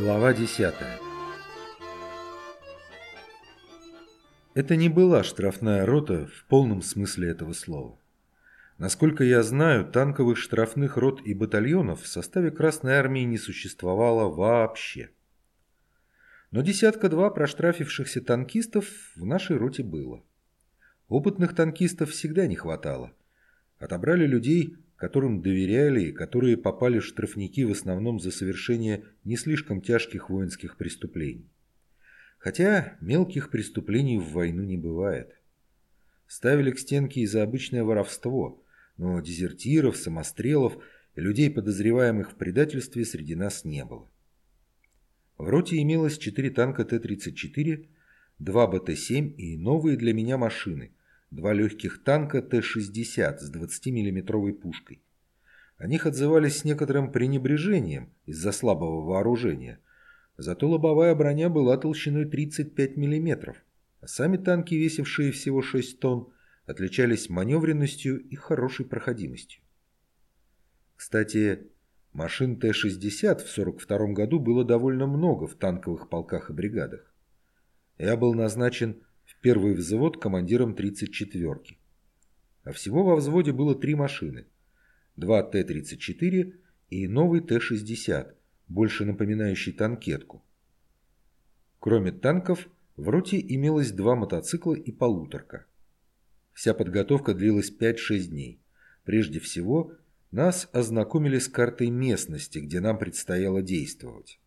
Глава 10 Это не была штрафная рота в полном смысле этого слова. Насколько я знаю, танковых штрафных рот и батальонов в составе Красной Армии не существовало вообще. Но десятка-два проштрафившихся танкистов в нашей роте было. Опытных танкистов всегда не хватало. Отобрали людей, которым доверяли и которые попали в штрафники в основном за совершение не слишком тяжких воинских преступлений. Хотя мелких преступлений в войну не бывает. Ставили к стенке и за обычное воровство, но дезертиров, самострелов и людей, подозреваемых в предательстве, среди нас не было. В роте имелось 4 танка Т-34, 2 БТ-7 и новые для меня машины – два легких танка Т-60 с 20 миллиметровой пушкой. О них отзывались с некоторым пренебрежением из-за слабого вооружения. Зато лобовая броня была толщиной 35 мм, а сами танки, весившие всего 6 тонн, отличались маневренностью и хорошей проходимостью. Кстати, машин Т-60 в 1942 году было довольно много в танковых полках и бригадах. Я был назначен первый взвод командиром 34-ки. А всего во взводе было три машины. Два Т-34 и новый Т-60, больше напоминающий танкетку. Кроме танков, в роте имелось два мотоцикла и полуторка. Вся подготовка длилась 5-6 дней. Прежде всего, нас ознакомили с картой местности, где нам предстояло действовать.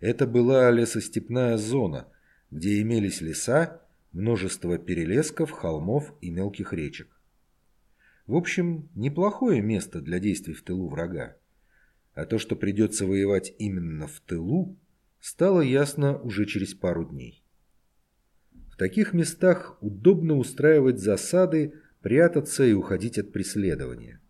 Это была лесостепная зона, где имелись леса множество перелесков, холмов и мелких речек. В общем, неплохое место для действий в тылу врага. А то, что придется воевать именно в тылу, стало ясно уже через пару дней. В таких местах удобно устраивать засады, прятаться и уходить от преследования.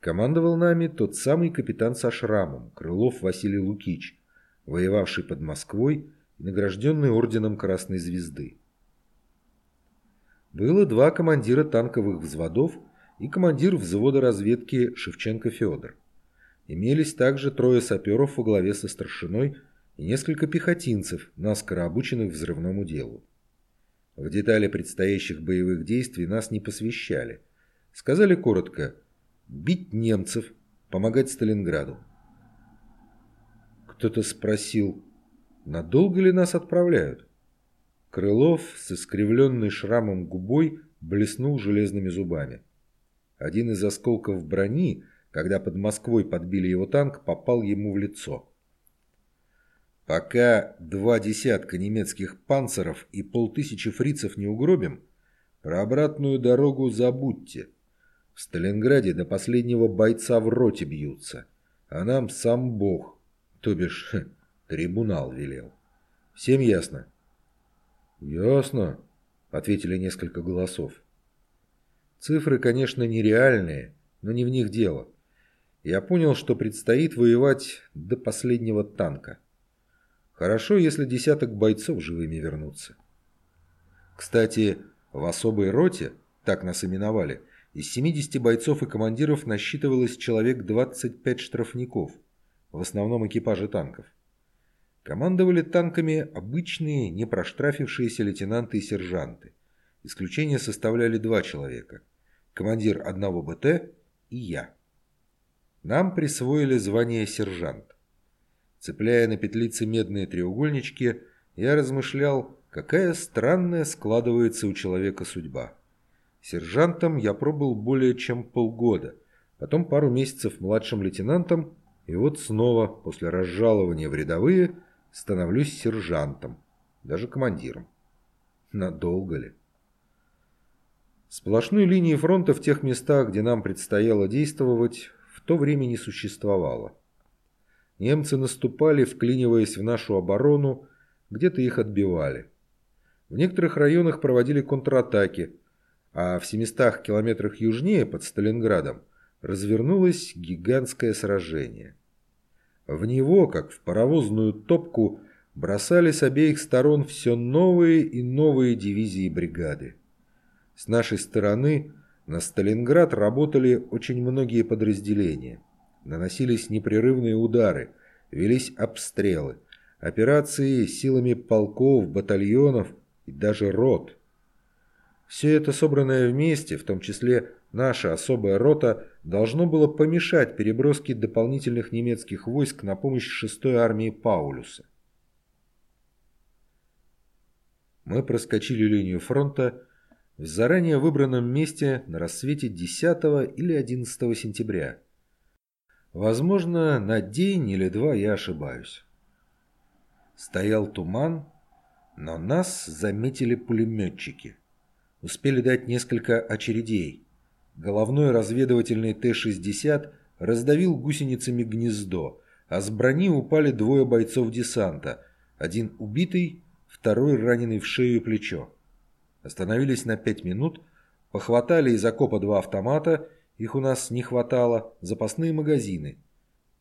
Командовал нами тот самый капитан со шрамом, Крылов Василий Лукич, воевавший под Москвой и награжденный орденом Красной Звезды. Было два командира танковых взводов и командир взвода разведки Шевченко Федор. Имелись также трое саперов во главе со старшиной и несколько пехотинцев, наскоро обученных взрывному делу. В детали предстоящих боевых действий нас не посвящали. Сказали коротко «бить немцев, помогать Сталинграду». Кто-то спросил, надолго ли нас отправляют? Крылов с искривленной шрамом губой блеснул железными зубами. Один из осколков брони, когда под Москвой подбили его танк, попал ему в лицо. Пока два десятка немецких панцеров и полтысячи фрицев не угробим, про обратную дорогу забудьте. В Сталинграде до последнего бойца в роте бьются, а нам сам Бог, то бишь трибунал велел. Всем ясно? «Ясно», — ответили несколько голосов. Цифры, конечно, нереальные, но не в них дело. Я понял, что предстоит воевать до последнего танка. Хорошо, если десяток бойцов живыми вернутся. Кстати, в особой роте, так нас именовали, из 70 бойцов и командиров насчитывалось человек 25 штрафников, в основном экипажи танков. Командовали танками обычные, не проштрафившиеся лейтенанты и сержанты. Исключение составляли два человека. Командир одного БТ и я. Нам присвоили звание сержант. Цепляя на петлице медные треугольнички, я размышлял, какая странная складывается у человека судьба. Сержантом я пробыл более чем полгода, потом пару месяцев младшим лейтенантом, и вот снова, после разжалования в рядовые, становлюсь сержантом, даже командиром. Надолго ли? Сплошной линии фронта в тех местах, где нам предстояло действовать, в то время не существовало. Немцы наступали, вклиниваясь в нашу оборону, где-то их отбивали. В некоторых районах проводили контратаки, а в 700 километрах южнее, под Сталинградом, развернулось гигантское сражение – в него, как в паровозную топку, бросали с обеих сторон все новые и новые дивизии бригады. С нашей стороны на Сталинград работали очень многие подразделения. Наносились непрерывные удары, велись обстрелы, операции силами полков, батальонов и даже рот. Все это собранное вместе, в том числе наша особая рота, должно было помешать переброске дополнительных немецких войск на помощь 6-й армии Паулюса. Мы проскочили линию фронта в заранее выбранном месте на рассвете 10 или 11 сентября. Возможно, на день или два я ошибаюсь. Стоял туман, но нас заметили пулеметчики. Успели дать несколько очередей. Головной разведывательный Т-60 раздавил гусеницами гнездо, а с брони упали двое бойцов десанта, один убитый, второй раненый в шею и плечо. Остановились на пять минут, похватали из окопа два автомата, их у нас не хватало, запасные магазины.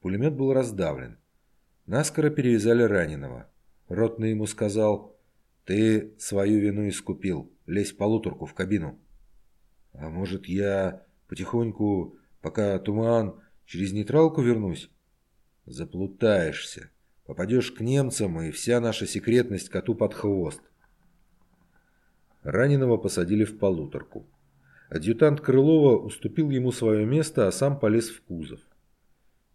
Пулемет был раздавлен. Наскоро перевязали раненого. Ротный ему сказал, «Ты свою вину искупил, лезь полуторку в кабину». «А может, я потихоньку, пока туман, через нейтралку вернусь?» «Заплутаешься. Попадешь к немцам, и вся наша секретность коту под хвост. Раненого посадили в полуторку. Адъютант Крылова уступил ему свое место, а сам полез в кузов.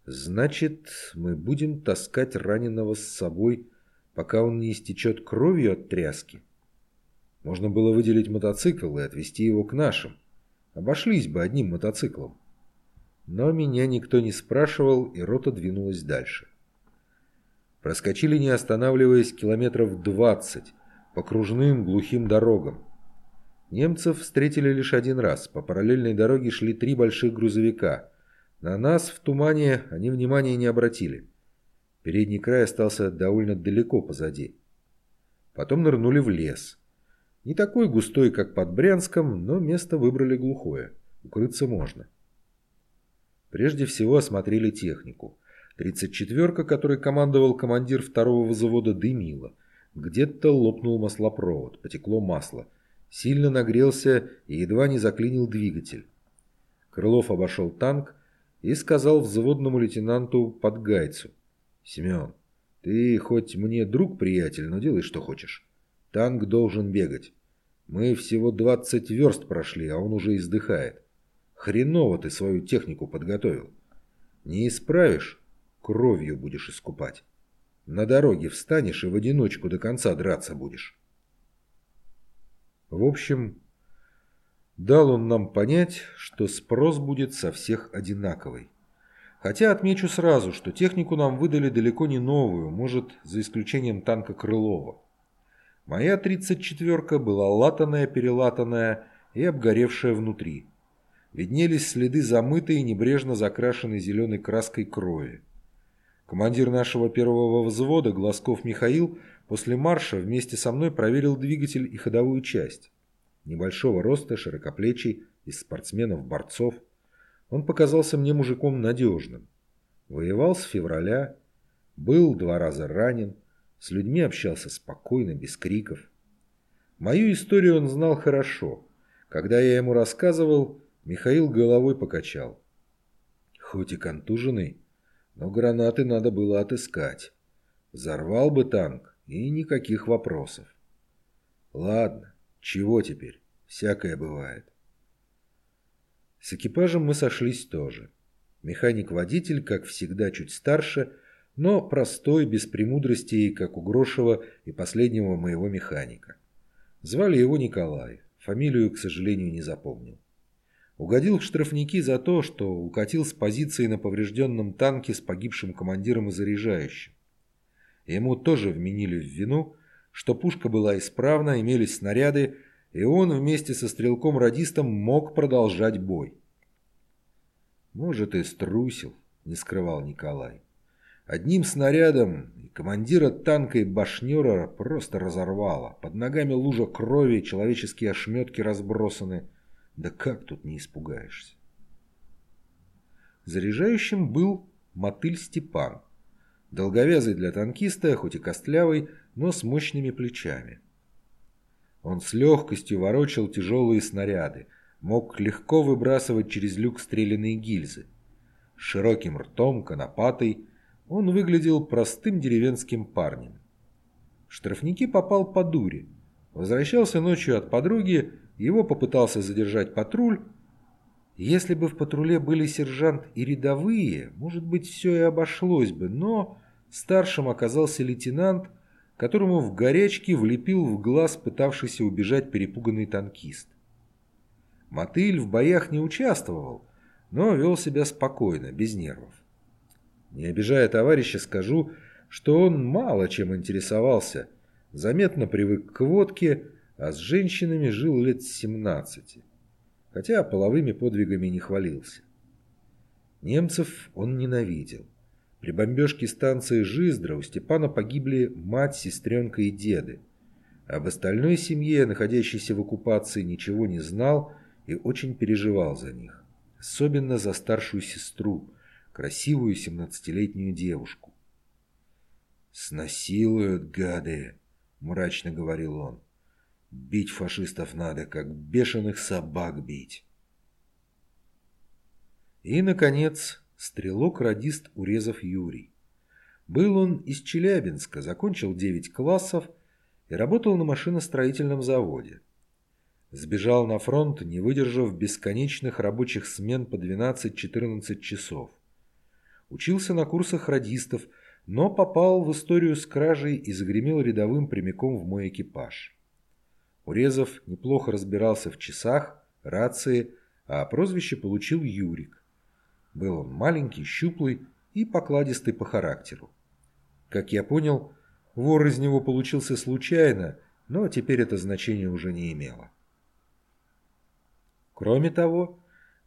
«Значит, мы будем таскать раненого с собой, пока он не истечет кровью от тряски?» Можно было выделить мотоцикл и отвезти его к нашим. Обошлись бы одним мотоциклом. Но меня никто не спрашивал, и рота двинулась дальше. Проскочили, не останавливаясь, километров двадцать, по кружным глухим дорогам. Немцев встретили лишь один раз. По параллельной дороге шли три больших грузовика. На нас в тумане они внимания не обратили. Передний край остался довольно далеко позади. Потом нырнули в лес. Не такой густой, как под Брянском, но место выбрали глухое. Укрыться можно. Прежде всего осмотрели технику. 34-ка, которой командовал командир второго взвода, дымила. Где-то лопнул маслопровод, потекло масло. Сильно нагрелся и едва не заклинил двигатель. Крылов обошел танк и сказал взводному лейтенанту Подгайцу. «Семен, ты хоть мне друг-приятель, но делай, что хочешь. Танк должен бегать. Мы всего 20 верст прошли, а он уже издыхает. Хреново ты свою технику подготовил. Не исправишь, кровью будешь искупать». На дороге встанешь и в одиночку до конца драться будешь. В общем, дал он нам понять, что спрос будет со всех одинаковый. Хотя отмечу сразу, что технику нам выдали далеко не новую, может, за исключением танка Крылова. Моя 34-ка была латаная-перелатанная и обгоревшая внутри. Виднелись следы замытой и небрежно закрашенной зеленой краской крови. Командир нашего первого взвода, Глазков Михаил, после марша вместе со мной проверил двигатель и ходовую часть. Небольшого роста, широкоплечий, из спортсменов-борцов. Он показался мне мужиком надежным. Воевал с февраля, был два раза ранен, с людьми общался спокойно, без криков. Мою историю он знал хорошо. Когда я ему рассказывал, Михаил головой покачал. Хоть и контуженный, но гранаты надо было отыскать. Взорвал бы танк, и никаких вопросов. Ладно, чего теперь? Всякое бывает. С экипажем мы сошлись тоже. Механик-водитель, как всегда, чуть старше, но простой, без премудростей, как у Грошева и последнего моего механика. Звали его Николай, фамилию, к сожалению, не запомнил. Угодил в штрафники за то, что укатил с позиции на поврежденном танке с погибшим командиром и заряжающим. Ему тоже вменили в вину, что пушка была исправна, имелись снаряды, и он вместе со стрелком-радистом мог продолжать бой. «Может, и струсил», — не скрывал Николай. Одним снарядом командира танка и башнера просто разорвало. Под ногами лужа крови, человеческие ошметки разбросаны — да как тут не испугаешься? Заряжающим был мотыль Степан. Долговязый для танкиста, хоть и костлявый, но с мощными плечами. Он с легкостью ворочал тяжелые снаряды, мог легко выбрасывать через люк стрелянные гильзы. Широким ртом, конопатой, он выглядел простым деревенским парнем. В штрафники попал по дуре. Возвращался ночью от подруги, его попытался задержать патруль. Если бы в патруле были сержант и рядовые, может быть, все и обошлось бы, но старшим оказался лейтенант, которому в горячке влепил в глаз пытавшийся убежать перепуганный танкист. Мотыль в боях не участвовал, но вел себя спокойно, без нервов. Не обижая товарища, скажу, что он мало чем интересовался, заметно привык к водке, а с женщинами жил лет с 17, хотя половыми подвигами не хвалился. Немцев он ненавидел. При бомбежке станции Жиздра у Степана погибли мать, сестренка и деды. Об остальной семье, находящейся в оккупации, ничего не знал и очень переживал за них. Особенно за старшую сестру, красивую семнадцатилетнюю девушку. «Снасилуют, гады!» – мрачно говорил он. «Бить фашистов надо, как бешеных собак бить!» И, наконец, стрелок-радист Урезов Юрий. Был он из Челябинска, закончил 9 классов и работал на машиностроительном заводе. Сбежал на фронт, не выдержав бесконечных рабочих смен по 12-14 часов. Учился на курсах радистов, но попал в историю с кражей и загремел рядовым прямиком в мой экипаж. Урезов неплохо разбирался в часах, рации, а прозвище получил Юрик. Был он маленький, щуплый и покладистый по характеру. Как я понял, вор из него получился случайно, но теперь это значение уже не имело. Кроме того,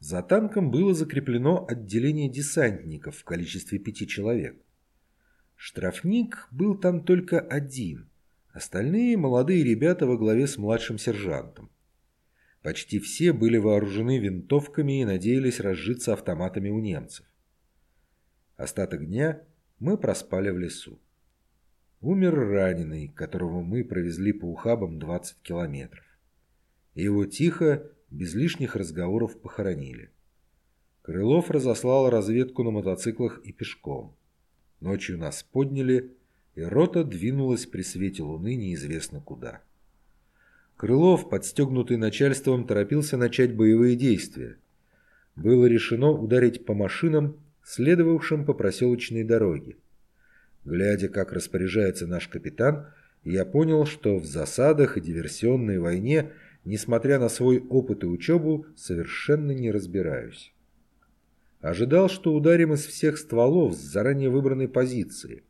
за танком было закреплено отделение десантников в количестве пяти человек. Штрафник был там только один, остальные молодые ребята во главе с младшим сержантом. Почти все были вооружены винтовками и надеялись разжиться автоматами у немцев. Остаток дня мы проспали в лесу. Умер раненый, которого мы провезли по ухабам 20 километров. Его тихо без лишних разговоров похоронили. Крылов разослал разведку на мотоциклах и пешком. Ночью нас подняли, и рота двинулась при свете луны неизвестно куда. Крылов, подстегнутый начальством, торопился начать боевые действия. Было решено ударить по машинам, следовавшим по проселочной дороге. Глядя, как распоряжается наш капитан, я понял, что в засадах и диверсионной войне – несмотря на свой опыт и учебу, совершенно не разбираюсь. Ожидал, что ударим из всех стволов с заранее выбранной позиции.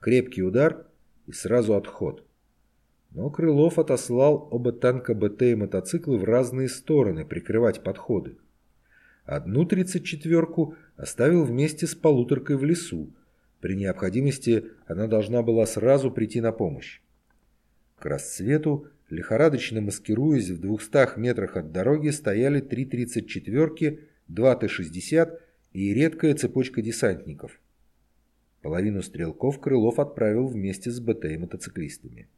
Крепкий удар и сразу отход. Но Крылов отослал оба танка БТ и мотоциклы в разные стороны прикрывать подходы. Одну тридцать четверку оставил вместе с полуторкой в лесу. При необходимости она должна была сразу прийти на помощь. К рассвету лихорадочно маскируясь в двухстах метрах от дороги, стояли три 34-ки, два Т-60 и редкая цепочка десантников. Половину стрелков Крылов отправил вместе с БТ и мотоциклистами.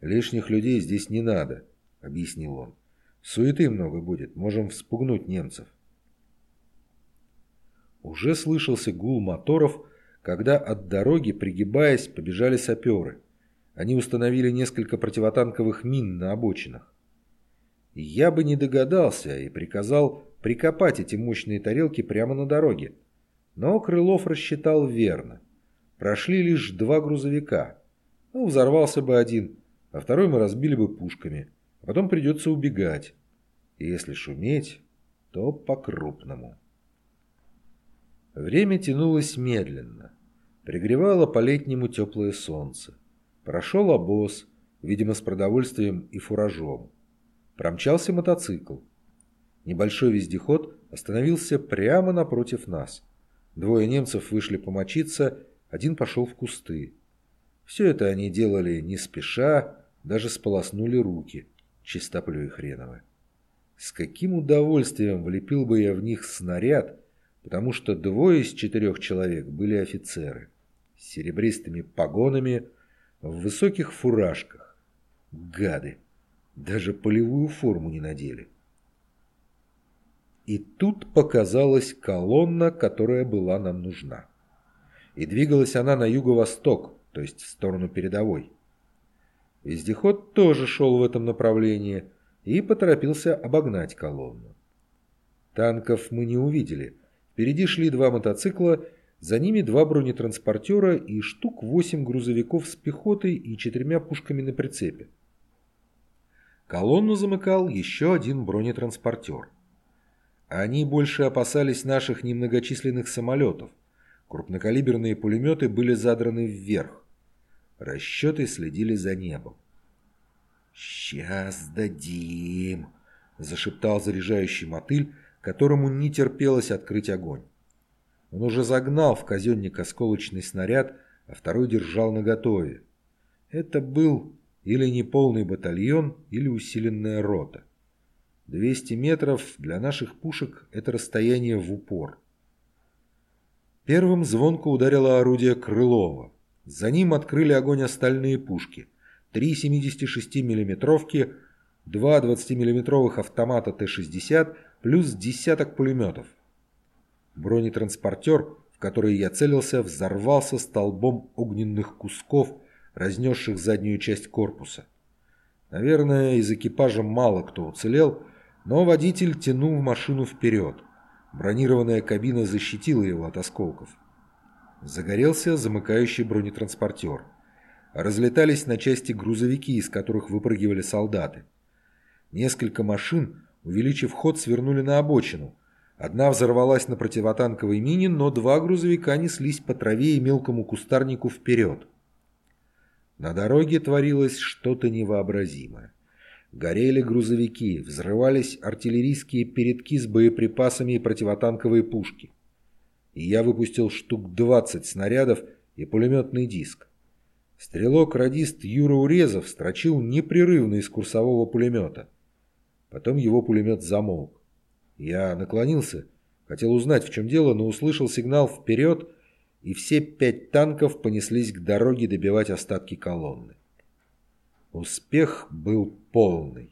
«Лишних людей здесь не надо», — объяснил он. «Суеты много будет, можем вспугнуть немцев». Уже слышался гул моторов, когда от дороги, пригибаясь, побежали саперы. Они установили несколько противотанковых мин на обочинах. Я бы не догадался и приказал прикопать эти мощные тарелки прямо на дороге. Но Крылов рассчитал верно. Прошли лишь два грузовика. Ну, взорвался бы один, а второй мы разбили бы пушками. А потом придется убегать. И если шуметь, то по-крупному. Время тянулось медленно. Пригревало по-летнему теплое солнце. Прошел обоз, видимо, с продовольствием и фуражом. Промчался мотоцикл. Небольшой вездеход остановился прямо напротив нас. Двое немцев вышли помочиться, один пошел в кусты. Все это они делали не спеша, даже сполоснули руки, чистоплюй хреновы. С каким удовольствием влепил бы я в них снаряд, потому что двое из четырех человек были офицеры. С серебристыми погонами, в высоких фуражках. Гады! Даже полевую форму не надели. И тут показалась колонна, которая была нам нужна. и двигалась она на юго-восток, то есть в сторону передовой. Вездеход тоже шел в этом направлении и поторопился обогнать колонну. Танков мы не увидели. Впереди шли два мотоцикла, за ними два бронетранспортера и штук восемь грузовиков с пехотой и четырьмя пушками на прицепе. Колонну замыкал еще один бронетранспортер. Они больше опасались наших немногочисленных самолетов. Крупнокалиберные пулеметы были задраны вверх. Расчеты следили за небом. «Сейчас дадим!» – зашептал заряжающий мотыль, которому не терпелось открыть огонь. Он уже загнал в казенник осколочный снаряд, а второй держал наготове. Это был или неполный батальон, или усиленная рота. 200 метров для наших пушек – это расстояние в упор. Первым звонко ударило орудие Крылова. За ним открыли огонь остальные пушки. Три 76 миллиметровки, два 20 миллиметровых автомата Т-60 плюс десяток пулеметов. Бронетранспортер, в который я целился, взорвался столбом огненных кусков, разнесших заднюю часть корпуса. Наверное, из экипажа мало кто уцелел, но водитель тянул машину вперед. Бронированная кабина защитила его от осколков. Загорелся замыкающий бронетранспортер. Разлетались на части грузовики, из которых выпрыгивали солдаты. Несколько машин, увеличив ход, свернули на обочину. Одна взорвалась на противотанковой мине, но два грузовика неслись по траве и мелкому кустарнику вперед. На дороге творилось что-то невообразимое. Горели грузовики, взрывались артиллерийские передки с боеприпасами и противотанковые пушки. И я выпустил штук 20 снарядов и пулеметный диск. Стрелок-радист Юра Урезов строчил непрерывно из курсового пулемета. Потом его пулемет замолк. Я наклонился, хотел узнать, в чем дело, но услышал сигнал «Вперед!» и все пять танков понеслись к дороге добивать остатки колонны. Успех был полный.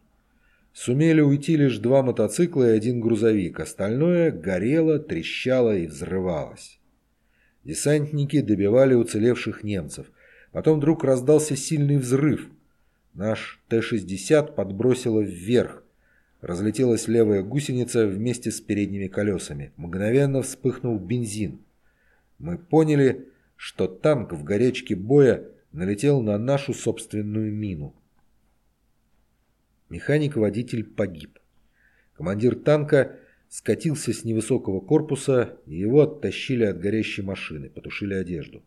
Сумели уйти лишь два мотоцикла и один грузовик, остальное горело, трещало и взрывалось. Десантники добивали уцелевших немцев. Потом вдруг раздался сильный взрыв. Наш Т-60 подбросило вверх. Разлетелась левая гусеница вместе с передними колесами. Мгновенно вспыхнул бензин. Мы поняли, что танк в горячке боя налетел на нашу собственную мину. Механик-водитель погиб. Командир танка скатился с невысокого корпуса, и его оттащили от горящей машины, потушили одежду.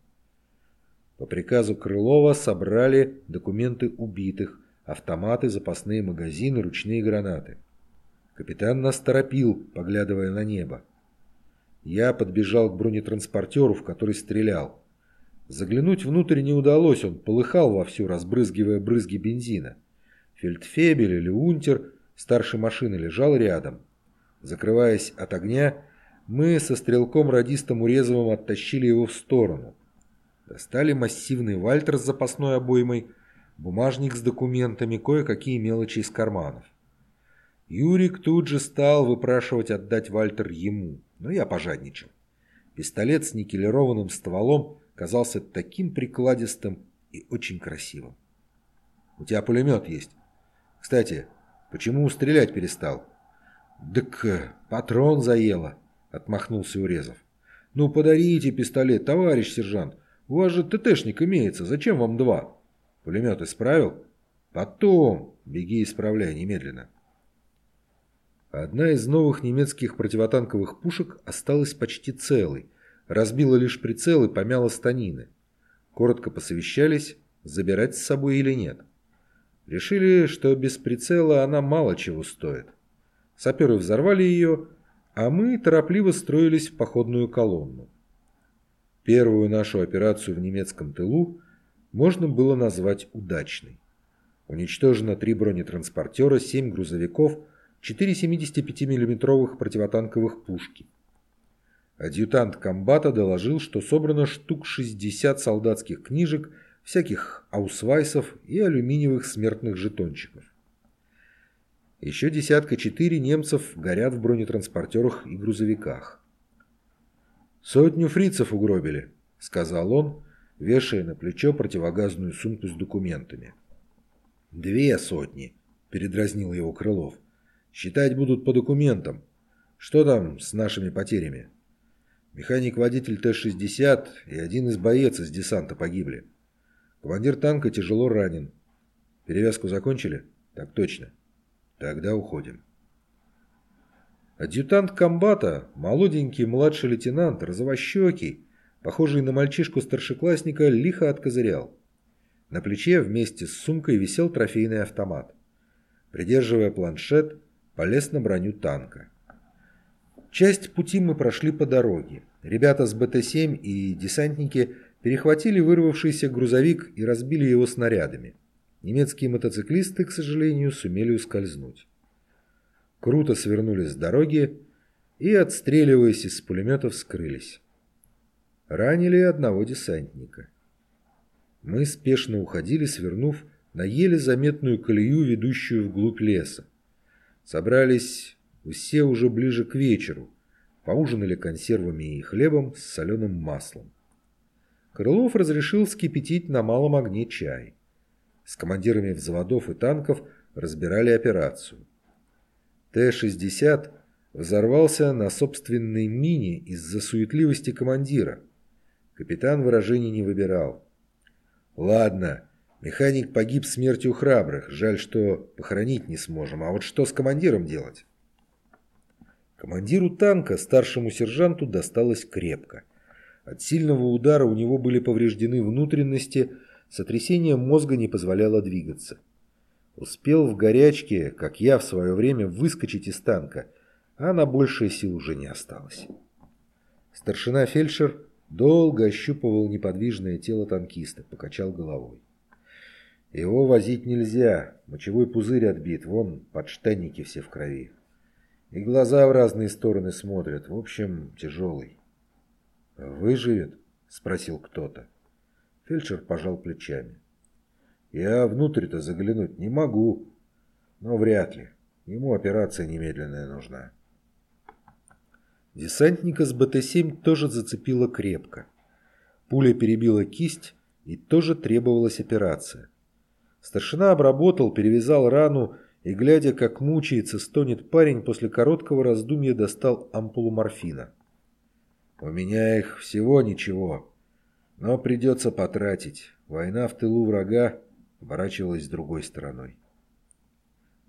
По приказу Крылова собрали документы убитых, автоматы, запасные магазины, ручные гранаты. Капитан нас торопил, поглядывая на небо. Я подбежал к бронетранспортеру, в который стрелял. Заглянуть внутрь не удалось, он полыхал вовсю, разбрызгивая брызги бензина. Фельдфебель или унтер старшей машины лежал рядом. Закрываясь от огня, мы со стрелком-радистом Урезовым оттащили его в сторону. Достали массивный вальтер с запасной обоймой, бумажник с документами, кое-какие мелочи из карманов. Юрик тут же стал выпрашивать отдать вальтер ему, но я пожадничал. Пистолет с никелированным стволом казался таким прикладистым и очень красивым. «У тебя пулемет есть. Кстати, почему стрелять перестал?» «Так э, патрон заело», — отмахнулся Урезов. «Ну, подарите пистолет, товарищ сержант. У вас же ТТшник имеется. Зачем вам два? Пулемет исправил?» «Потом. Беги исправляй немедленно». Одна из новых немецких противотанковых пушек осталась почти целой, разбила лишь прицел и помяла станины. Коротко посовещались, забирать с собой или нет. Решили, что без прицела она мало чего стоит. Саперы взорвали ее, а мы торопливо строились в походную колонну. Первую нашу операцию в немецком тылу можно было назвать удачной. Уничтожено три бронетранспортера, семь грузовиков, четыре 75 миллиметровых противотанковых пушки. Адъютант комбата доложил, что собрано штук 60 солдатских книжек, всяких аусвайсов и алюминиевых смертных жетончиков. Еще десятка четыре немцев горят в бронетранспортерах и грузовиках. «Сотню фрицев угробили», — сказал он, вешая на плечо противогазную сумку с документами. «Две сотни», — передразнил его Крылов. «Считать будут по документам. Что там с нашими потерями?» Механик-водитель Т-60 и один из боец из десанта погибли. Командир танка тяжело ранен. Перевязку закончили? Так точно. Тогда уходим. Адъютант комбата, молоденький младший лейтенант, розовощекий, похожий на мальчишку-старшеклассника, лихо откозырял. На плече вместе с сумкой висел трофейный автомат. Придерживая планшет, полез на броню танка. Часть пути мы прошли по дороге. Ребята с БТ-7 и десантники перехватили вырвавшийся грузовик и разбили его снарядами. Немецкие мотоциклисты, к сожалению, сумели ускользнуть. Круто свернули с дороги и, отстреливаясь из пулеметов, скрылись. Ранили одного десантника. Мы спешно уходили, свернув на еле заметную колею, ведущую вглубь леса. Собрались все уже ближе к вечеру, поужинали консервами и хлебом с соленым маслом. Крылов разрешил вскипятить на малом огне чай. С командирами взводов и танков разбирали операцию. Т-60 взорвался на собственной мине из-за суетливости командира. Капитан выражений не выбирал. «Ладно, механик погиб смертью храбрых. Жаль, что похоронить не сможем. А вот что с командиром делать?» Командиру танка, старшему сержанту, досталось крепко. От сильного удара у него были повреждены внутренности, Сотрясение мозга не позволяло двигаться. Успел в горячке, как я в свое время, выскочить из танка, а на большие сил уже не осталось. Старшина фельдшер долго ощупывал неподвижное тело танкиста, покачал головой. Его возить нельзя, мочевой пузырь отбит, вон подштанники все в крови. И глаза в разные стороны смотрят, в общем, тяжелый. «Выживет?» – спросил кто-то. Фельдшер пожал плечами. «Я внутрь-то заглянуть не могу, но вряд ли. Ему операция немедленная нужна». Десантника с БТ-7 тоже зацепило крепко. Пуля перебила кисть, и тоже требовалась операция. Старшина обработал, перевязал рану, и, глядя, как мучается, стонет парень, после короткого раздумья достал ампулу морфина. «У меня их всего ничего», но придется потратить. Война в тылу врага оборачивалась другой стороной.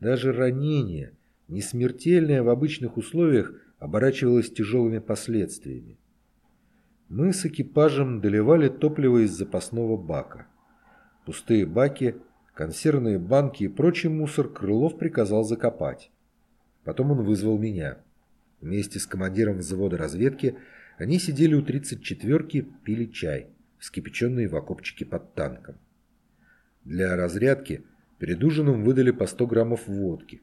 Даже ранение, не смертельное в обычных условиях, оборачивалось тяжелыми последствиями. Мы с экипажем доливали топливо из запасного бака. Пустые баки, консервные банки и прочий мусор Крылов приказал закопать. Потом он вызвал меня. Вместе с командиром взвода разведки они сидели у 34-ки, пили чай вскипяченные в окопчике под танком. Для разрядки перед ужином выдали по 100 граммов водки.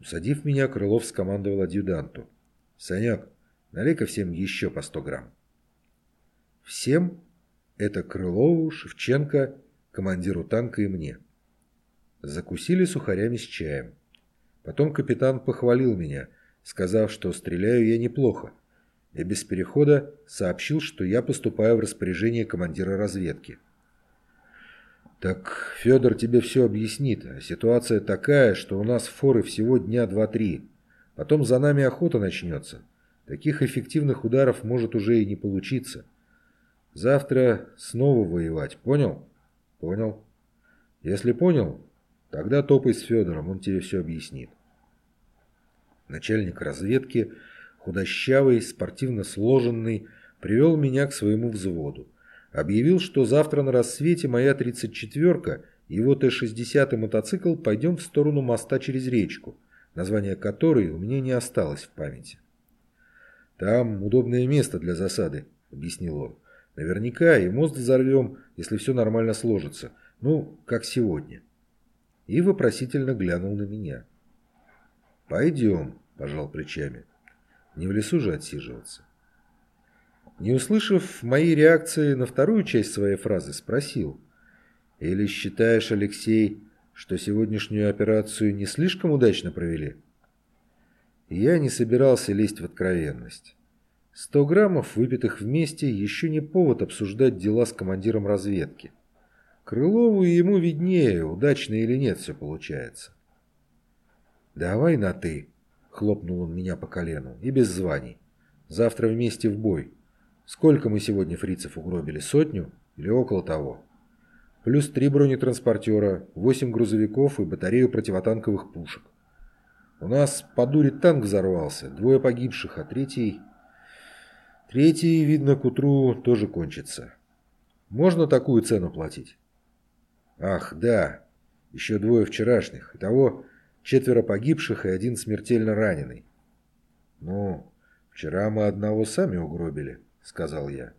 Усадив меня, Крылов скомандовал адъютанту. «Санек, налей-ка всем еще по 100 грамм». «Всем?» Это Крылову, Шевченко, командиру танка и мне. Закусили сухарями с чаем. Потом капитан похвалил меня, сказав, что стреляю я неплохо, и без перехода сообщил, что я поступаю в распоряжение командира разведки. «Так Федор тебе все объяснит. Ситуация такая, что у нас форы всего дня два-три. Потом за нами охота начнется. Таких эффективных ударов может уже и не получиться. Завтра снова воевать, понял?» «Понял. Если понял, тогда топай с Федором, он тебе все объяснит». Начальник разведки худощавый, спортивно сложенный, привел меня к своему взводу. Объявил, что завтра на рассвете моя 34-ка, его Т-60 и мотоцикл пойдем в сторону моста через речку, название которой у меня не осталось в памяти. «Там удобное место для засады», — объяснил он. «Наверняка и мост взорвем, если все нормально сложится. Ну, как сегодня». И вопросительно глянул на меня. «Пойдем», — пожал плечами. Не в лесу же отсиживаться. Не услышав моей реакции на вторую часть своей фразы, спросил. «Или считаешь, Алексей, что сегодняшнюю операцию не слишком удачно провели?» я не собирался лезть в откровенность. Сто граммов, выпитых вместе, еще не повод обсуждать дела с командиром разведки. Крылову и ему виднее, удачно или нет все получается. «Давай на «ты», — хлопнул он меня по колену, и без званий. «Завтра вместе в бой. Сколько мы сегодня фрицев угробили? Сотню? Или около того?» Плюс три бронетранспортера, восемь грузовиков и батарею противотанковых пушек. У нас по дуре танк взорвался, двое погибших, а третий... Третий, видно, к утру тоже кончится. Можно такую цену платить? Ах, да, еще двое вчерашних. Итого четверо погибших и один смертельно раненый. Ну, вчера мы одного сами угробили, сказал я.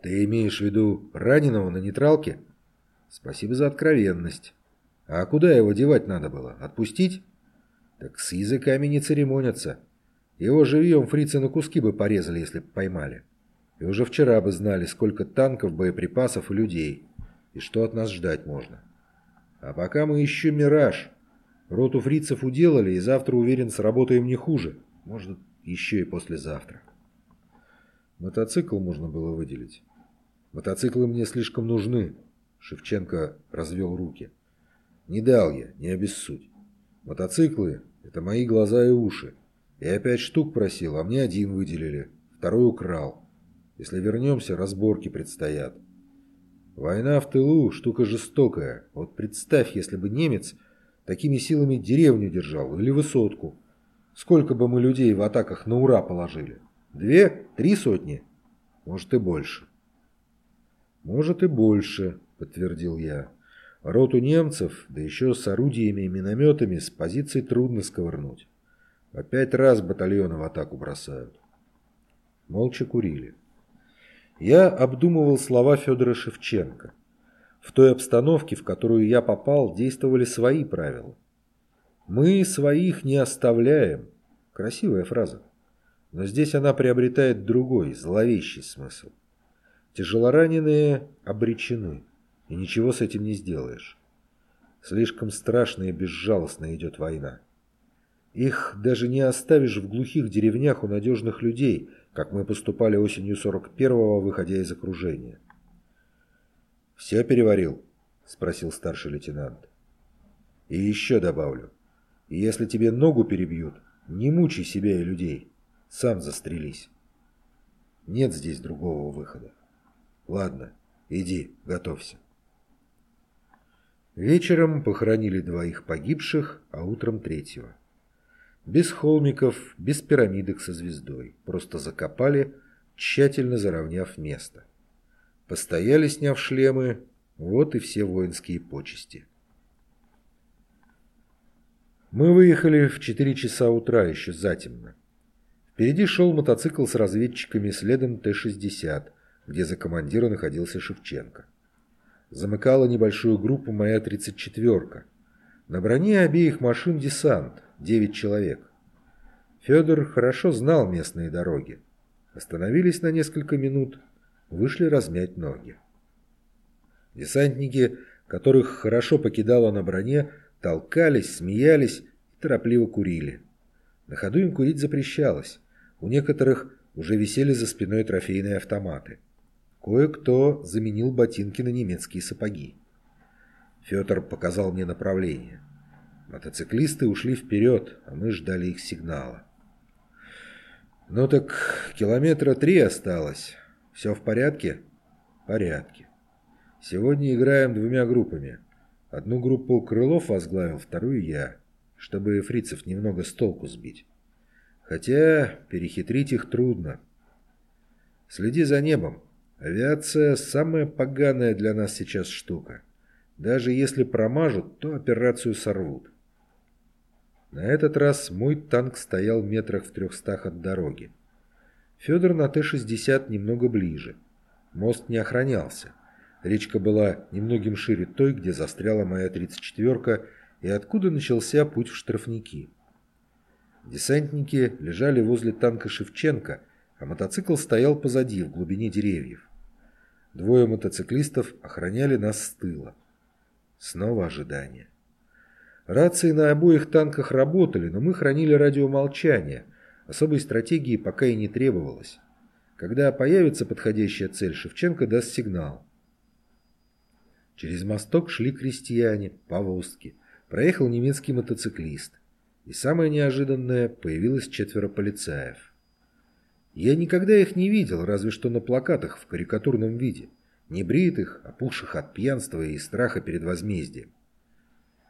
Ты имеешь в виду раненого на нейтралке? Спасибо за откровенность. А куда его девать надо было? Отпустить? Так с языками не церемонятся. Его живьем фрицы на куски бы порезали, если бы поймали. И уже вчера бы знали, сколько танков, боеприпасов и людей. И что от нас ждать можно. А пока мы ищем мираж. Роту фрицев уделали, и завтра, уверен, сработаем не хуже. Может, еще и послезавтра. Мотоцикл можно было выделить. Мотоциклы мне слишком нужны. Шевченко развел руки. Не дал я, не обессудь. Мотоциклы — это мои глаза и уши. Я пять штук просил, а мне один выделили, второй украл. Если вернемся, разборки предстоят. Война в тылу — штука жестокая. Вот представь, если бы немец такими силами деревню держал или высотку. Сколько бы мы людей в атаках на ура положили? Две? Три сотни? Может и больше. Может и больше, подтвердил я. Роту немцев, да еще с орудиями и минометами, с позиций трудно сковырнуть. По пять раз батальоны в атаку бросают. Молча курили. Я обдумывал слова Федора Шевченко. В той обстановке, в которую я попал, действовали свои правила. «Мы своих не оставляем». Красивая фраза. Но здесь она приобретает другой, зловещий смысл. Тяжелораненые обречены и ничего с этим не сделаешь. Слишком страшно и безжалостно идет война. Их даже не оставишь в глухих деревнях у надежных людей, как мы поступали осенью 41-го, выходя из окружения. «Все переварил?» – спросил старший лейтенант. «И еще добавлю. Если тебе ногу перебьют, не мучай себя и людей. Сам застрелись. Нет здесь другого выхода. Ладно, иди, готовься». Вечером похоронили двоих погибших, а утром третьего. Без холмиков, без пирамидок со звездой. Просто закопали, тщательно заровняв место. Постояли, сняв шлемы, вот и все воинские почести. Мы выехали в 4 часа утра, еще затемно. Впереди шел мотоцикл с разведчиками следом Т-60, где за командира находился Шевченко замыкала небольшую группу моя 34-ка. На броне обеих машин десант, 9 человек. Федор хорошо знал местные дороги. Остановились на несколько минут, вышли размять ноги. Десантники, которых хорошо покидало на броне, толкались, смеялись и торопливо курили. На ходу им курить запрещалось. У некоторых уже висели за спиной трофейные автоматы. Кое-кто заменил ботинки на немецкие сапоги. Федор показал мне направление. Мотоциклисты ушли вперед, а мы ждали их сигнала. «Ну так километра три осталось. Все в порядке?» «Порядке. Сегодня играем двумя группами. Одну группу Крылов возглавил, вторую я, чтобы фрицев немного с толку сбить. Хотя перехитрить их трудно. Следи за небом. Авиация – самая поганая для нас сейчас штука. Даже если промажут, то операцию сорвут. На этот раз мой танк стоял метрах в трехстах от дороги. Федор на Т-60 немного ближе. Мост не охранялся. Речка была немногим шире той, где застряла моя 34-ка, и откуда начался путь в штрафники. Десантники лежали возле танка Шевченко, а мотоцикл стоял позади, в глубине деревьев. Двое мотоциклистов охраняли нас с тыла. Снова ожидание. Рации на обоих танках работали, но мы хранили радиомолчание. Особой стратегии пока и не требовалось. Когда появится подходящая цель, Шевченко даст сигнал. Через мосток шли крестьяне, повозки. Проехал немецкий мотоциклист. И самое неожиданное, появилось четверо полицаев. Я никогда их не видел, разве что на плакатах в карикатурном виде. Небритых, опухших от пьянства и страха перед возмездием.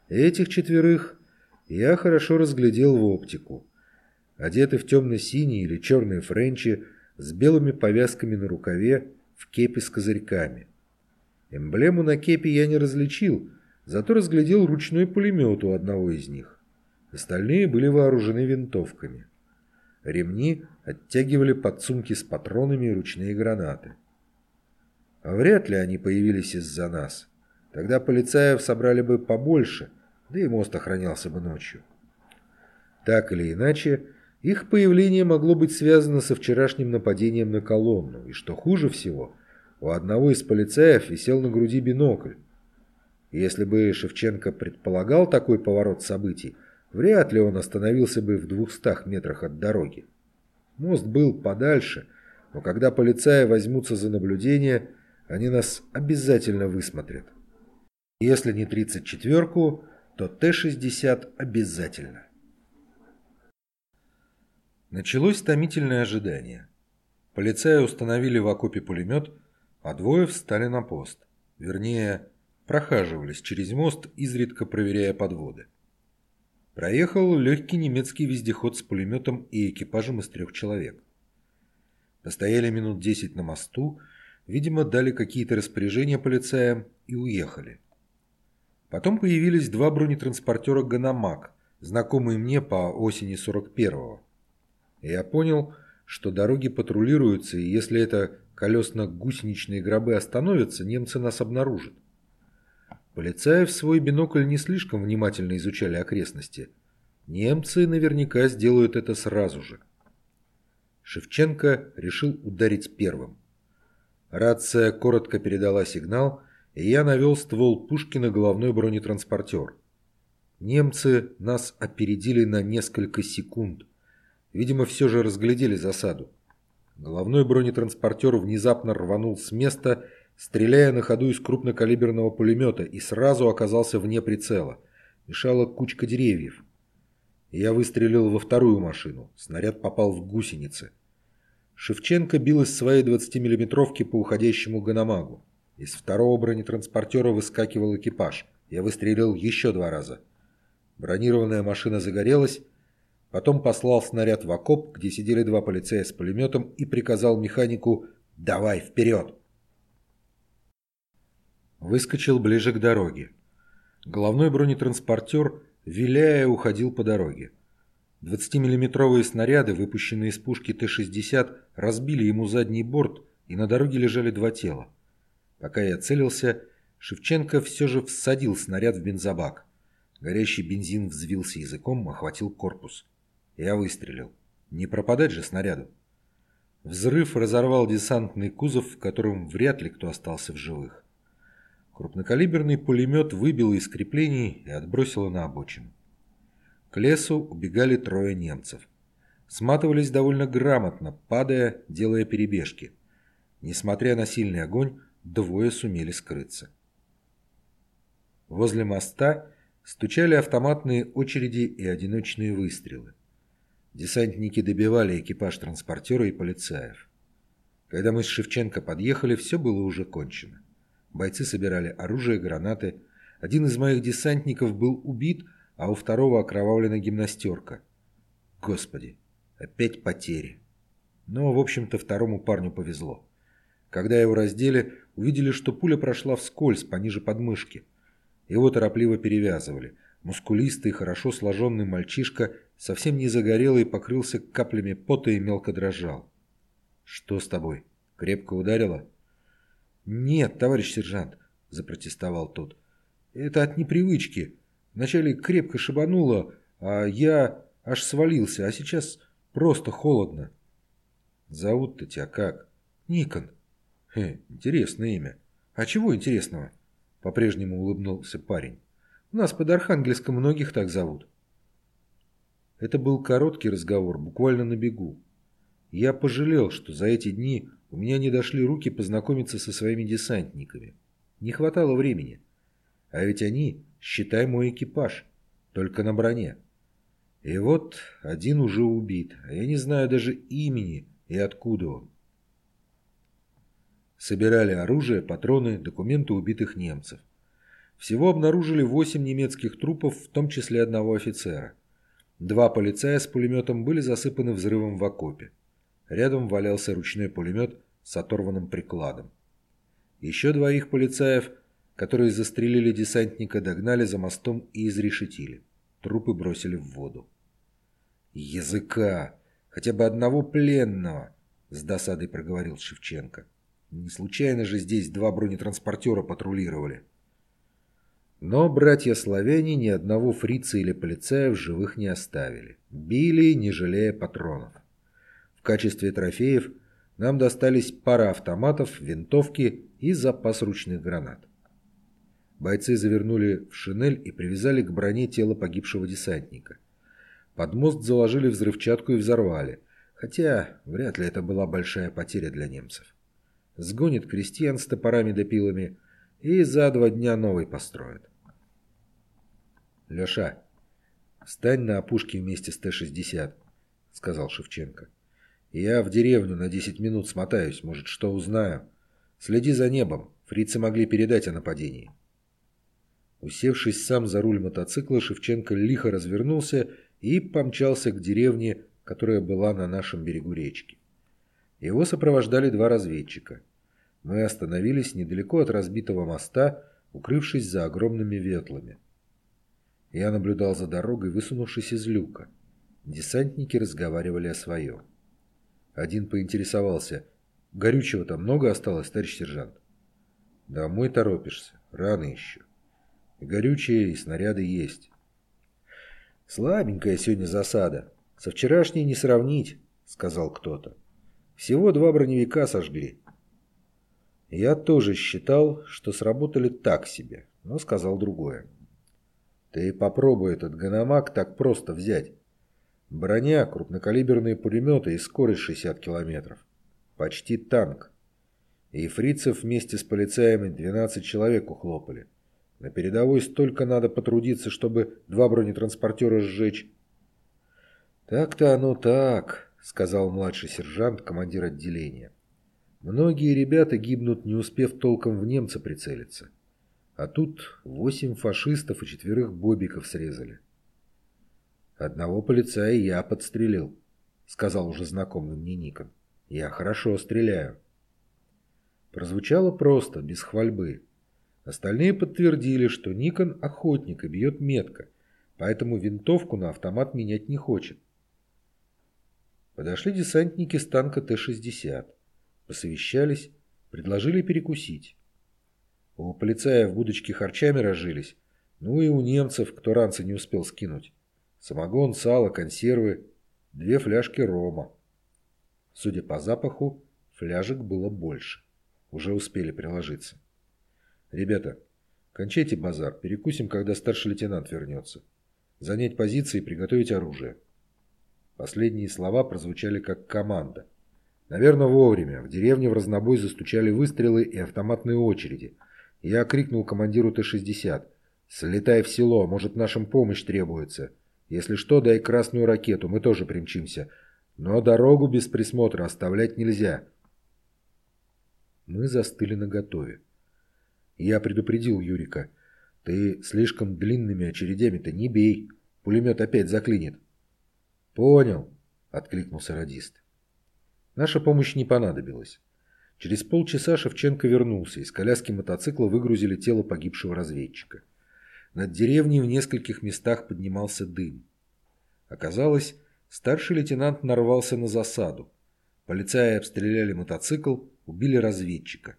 Этих четверых я хорошо разглядел в оптику. Одеты в темно-синие или черные френчи с белыми повязками на рукаве в кепи с козырьками. Эмблему на кепи я не различил, зато разглядел ручной пулемет у одного из них. Остальные были вооружены винтовками. Ремни оттягивали подсумки с патронами и ручные гранаты. Вряд ли они появились из-за нас. Тогда полицаев собрали бы побольше, да и мост охранялся бы ночью. Так или иначе, их появление могло быть связано со вчерашним нападением на колонну, и что хуже всего, у одного из полицаев висел на груди бинокль. Если бы Шевченко предполагал такой поворот событий, вряд ли он остановился бы в двухстах метрах от дороги. Мост был подальше, но когда полицаи возьмутся за наблюдение, они нас обязательно высмотрят. Если не тридцать четверку, то Т-60 обязательно. Началось томительное ожидание. Полицаи установили в окопе пулемет, а двое встали на пост. Вернее, прохаживались через мост, изредка проверяя подводы. Проехал легкий немецкий вездеход с пулеметом и экипажем из трех человек. Постояли минут десять на мосту, видимо, дали какие-то распоряжения полицаям и уехали. Потом появились два бронетранспортера «Ганамак», знакомые мне по осени 41-го. Я понял, что дороги патрулируются, и если это колесно-гусеничные гробы остановятся, немцы нас обнаружат. Полицаи в свой бинокль не слишком внимательно изучали окрестности. Немцы наверняка сделают это сразу же. Шевченко решил ударить первым. Рация коротко передала сигнал, и я навел ствол пушки на головной бронетранспортер. Немцы нас опередили на несколько секунд. Видимо, все же разглядели засаду. Головной бронетранспортер внезапно рванул с места, стреляя на ходу из крупнокалиберного пулемета, и сразу оказался вне прицела. Мешала кучка деревьев. Я выстрелил во вторую машину. Снаряд попал в гусеницы. Шевченко бил из своей 20-миллиметровки по уходящему Ганамагу. Из второго бронетранспортера выскакивал экипаж. Я выстрелил еще два раза. Бронированная машина загорелась, потом послал снаряд в окоп, где сидели два полицея с пулеметом, и приказал механику «Давай, вперед!». Выскочил ближе к дороге. Головной бронетранспортер, виляя, уходил по дороге. 20-миллиметровые снаряды, выпущенные из пушки Т-60, разбили ему задний борт, и на дороге лежали два тела. Пока я целился, Шевченко все же всадил снаряд в бензобак. Горящий бензин взвился языком, охватил корпус. Я выстрелил. Не пропадать же снаряду. Взрыв разорвал десантный кузов, в котором вряд ли кто остался в живых. Крупнокалиберный пулемет выбил из креплений и отбросило на обочину. К лесу убегали трое немцев. Сматывались довольно грамотно, падая, делая перебежки. Несмотря на сильный огонь, двое сумели скрыться. Возле моста стучали автоматные очереди и одиночные выстрелы. Десантники добивали экипаж транспортера и полицаев. Когда мы с Шевченко подъехали, все было уже кончено. Бойцы собирали оружие, гранаты. Один из моих десантников был убит, а у второго окровавлена гимнастерка. Господи, опять потери. Но, в общем-то, второму парню повезло. Когда его раздели, увидели, что пуля прошла вскользь, пониже подмышки. Его торопливо перевязывали. Мускулистый, хорошо сложенный мальчишка, совсем не загорелый, покрылся каплями пота и мелко дрожал. «Что с тобой? Крепко ударило?» «Нет, товарищ сержант», — запротестовал тот. «Это от непривычки. Вначале крепко шибануло, а я аж свалился, а сейчас просто холодно». «Зовут-то тебя как?» «Никон». Хе, интересное имя. А чего интересного? По-прежнему улыбнулся парень. У нас под Архангельском многих так зовут. Это был короткий разговор, буквально на бегу. Я пожалел, что за эти дни у меня не дошли руки познакомиться со своими десантниками. Не хватало времени. А ведь они, считай, мой экипаж, только на броне. И вот один уже убит, а я не знаю даже имени и откуда он. Собирали оружие, патроны, документы убитых немцев. Всего обнаружили восемь немецких трупов, в том числе одного офицера. Два полицая с пулеметом были засыпаны взрывом в окопе. Рядом валялся ручной пулемет с оторванным прикладом. Еще двоих полицаев, которые застрелили десантника, догнали за мостом и изрешетили. Трупы бросили в воду. «Языка! Хотя бы одного пленного!» — с досадой проговорил Шевченко. «Не случайно же здесь два бронетранспортера патрулировали». Но братья-славяне ни одного фрица или полицая в живых не оставили. Били, не жалея патронов. В качестве трофеев нам достались пара автоматов, винтовки и запас ручных гранат. Бойцы завернули в шинель и привязали к броне тело погибшего десантника. Под мост заложили взрывчатку и взорвали, хотя вряд ли это была большая потеря для немцев. Сгонит крестьян с топорами да пилами – и за два дня новый построят. «Леша, встань на опушке вместе с Т-60», — сказал Шевченко. «Я в деревню на 10 минут смотаюсь, может, что узнаю. Следи за небом, фрицы могли передать о нападении». Усевшись сам за руль мотоцикла, Шевченко лихо развернулся и помчался к деревне, которая была на нашем берегу речки. Его сопровождали два разведчика — мы остановились недалеко от разбитого моста, укрывшись за огромными ветлами. Я наблюдал за дорогой, высунувшись из люка. Десантники разговаривали о своем. Один поинтересовался, «Горючего-то много осталось, товарищ сержант?» «Домой торопишься, рано еще. И горючее, и снаряды есть». «Слабенькая сегодня засада. Со вчерашней не сравнить», — сказал кто-то. «Всего два броневика сожгли. Я тоже считал, что сработали так себе, но сказал другое. Ты попробуй этот ганамак так просто взять. Броня, крупнокалиберные пулеметы и скорость 60 километров. Почти танк. И фрицев вместе с полицаями 12 человек ухлопали. На передовой столько надо потрудиться, чтобы два бронетранспортера сжечь. «Так-то оно так», — сказал младший сержант, командир отделения. Многие ребята гибнут, не успев толком в немца прицелиться. А тут восемь фашистов и четверых бобиков срезали. «Одного полицая я подстрелил», — сказал уже знакомый мне Никон. «Я хорошо стреляю». Прозвучало просто, без хвальбы. Остальные подтвердили, что Никон охотник и бьет метко, поэтому винтовку на автомат менять не хочет. Подошли десантники с танка Т-60. Посовещались, предложили перекусить. У полицая в будочке харчами разжились, ну и у немцев, кто раньше не успел скинуть. Самогон, сало, консервы, две фляжки рома. Судя по запаху, фляжек было больше. Уже успели приложиться. «Ребята, кончайте базар, перекусим, когда старший лейтенант вернется. Занять позиции и приготовить оружие». Последние слова прозвучали как команда – Наверное, вовремя. В деревне в разнобой застучали выстрелы и автоматные очереди. Я крикнул командиру Т-60. «Слетай в село, может, нашим помощь требуется. Если что, дай красную ракету, мы тоже примчимся. Но дорогу без присмотра оставлять нельзя». Мы застыли наготове. Я предупредил Юрика. «Ты слишком длинными очередями-то не бей. Пулемет опять заклинит». «Понял», — откликнулся радист. Наша помощь не понадобилась. Через полчаса Шевченко вернулся, из коляски мотоцикла выгрузили тело погибшего разведчика. Над деревней в нескольких местах поднимался дым. Оказалось, старший лейтенант нарвался на засаду. Полицаи обстреляли мотоцикл, убили разведчика.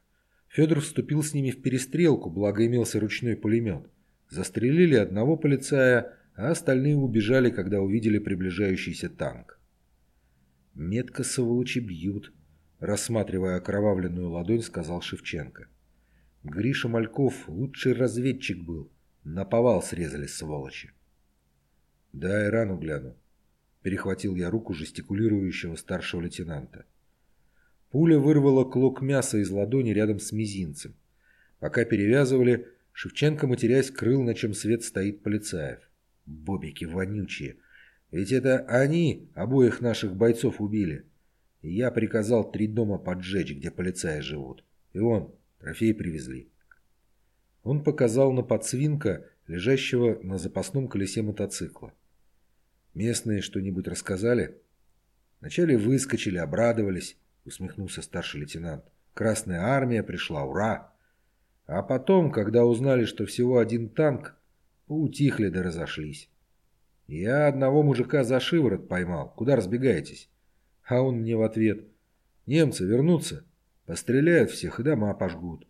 Федор вступил с ними в перестрелку, благо имелся ручной пулемет. Застрелили одного полицая, а остальные убежали, когда увидели приближающийся танк. «Метко сволочи бьют», — рассматривая окровавленную ладонь, сказал Шевченко. «Гриша Мальков лучший разведчик был. Наповал срезали, сволочи. «Дай рану гляну», — перехватил я руку жестикулирующего старшего лейтенанта. Пуля вырвала клок мяса из ладони рядом с мизинцем. Пока перевязывали, Шевченко, матерясь, крыл, на чем свет стоит полицаев. Бобики вонючие. Ведь это они обоих наших бойцов убили. И я приказал три дома поджечь, где полицаи живут. И он, трофей привезли. Он показал на подсвинка, лежащего на запасном колесе мотоцикла. Местные что-нибудь рассказали? Вначале выскочили, обрадовались, усмехнулся старший лейтенант. Красная армия пришла, ура! А потом, когда узнали, что всего один танк, поутихли да разошлись. Я одного мужика за шиворот поймал. Куда разбегаетесь? А он мне в ответ. Немцы вернутся, постреляют всех и дома пожгут.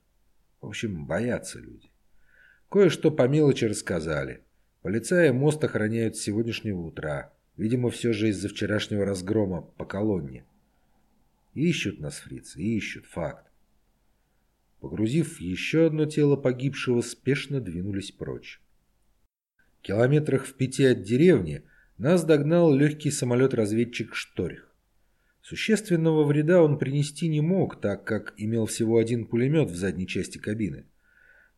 В общем, боятся люди. Кое-что по мелочи рассказали. Полицаи мост охраняют с сегодняшнего утра. Видимо, все же из-за вчерашнего разгрома по колонне. Ищут нас фрицы, ищут, факт. Погрузив еще одно тело погибшего, спешно двинулись прочь. Километрах в пяти от деревни нас догнал легкий самолет-разведчик «Шторх». Существенного вреда он принести не мог, так как имел всего один пулемет в задней части кабины.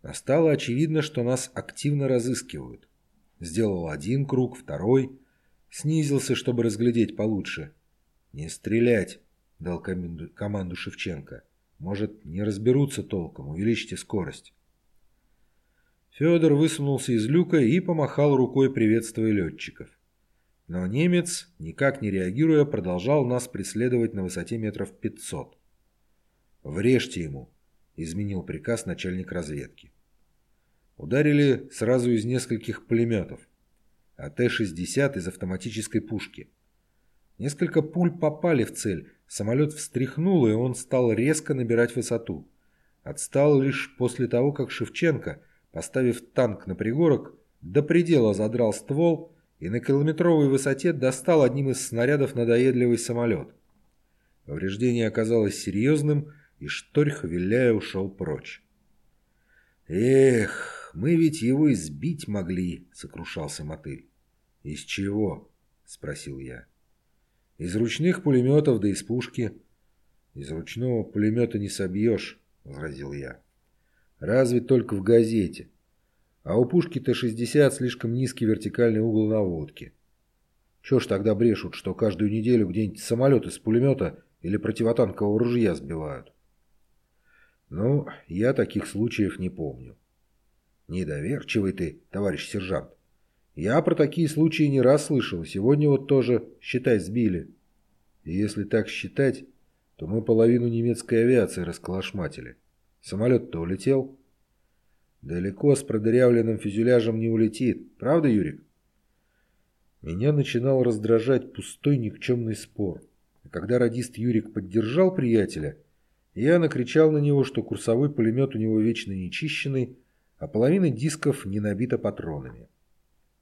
Но стало очевидно, что нас активно разыскивают. Сделал один круг, второй. Снизился, чтобы разглядеть получше. «Не стрелять!» — дал команду Шевченко. «Может, не разберутся толком, увеличьте скорость». Федор высунулся из люка и помахал рукой, приветствуя летчиков. Но немец, никак не реагируя, продолжал нас преследовать на высоте метров пятьсот. «Врежьте ему», — изменил приказ начальник разведки. Ударили сразу из нескольких пулеметов, а Т-60 из автоматической пушки. Несколько пуль попали в цель, самолет встряхнул, и он стал резко набирать высоту. Отстал лишь после того, как Шевченко, поставив танк на пригорок, до предела задрал ствол и на километровой высоте достал одним из снарядов надоедливый самолет. Повреждение оказалось серьезным, и Шторх, виляя, ушел прочь. «Эх, мы ведь его избить могли», — сокрушался мотыль. «Из чего?» — спросил я. «Из ручных пулеметов да из пушки». «Из ручного пулемета не собьешь», — возразил я. «Разве только в газете а у пушки Т-60 слишком низкий вертикальный угол наводки. Чего ж тогда брешут, что каждую неделю где-нибудь самолеты с пулемета или противотанкового ружья сбивают? Ну, я таких случаев не помню. Недоверчивый ты, товарищ сержант. Я про такие случаи не раз слышал, сегодня вот тоже, считай, сбили. И если так считать, то мы половину немецкой авиации расколошматили. Самолет-то улетел, Далеко с продырявленным фюзеляжем не улетит. Правда, Юрик? Меня начинал раздражать пустой никчемный спор. А когда радист Юрик поддержал приятеля, я накричал на него, что курсовой пулемет у него вечно нечищенный, а половина дисков не набита патронами.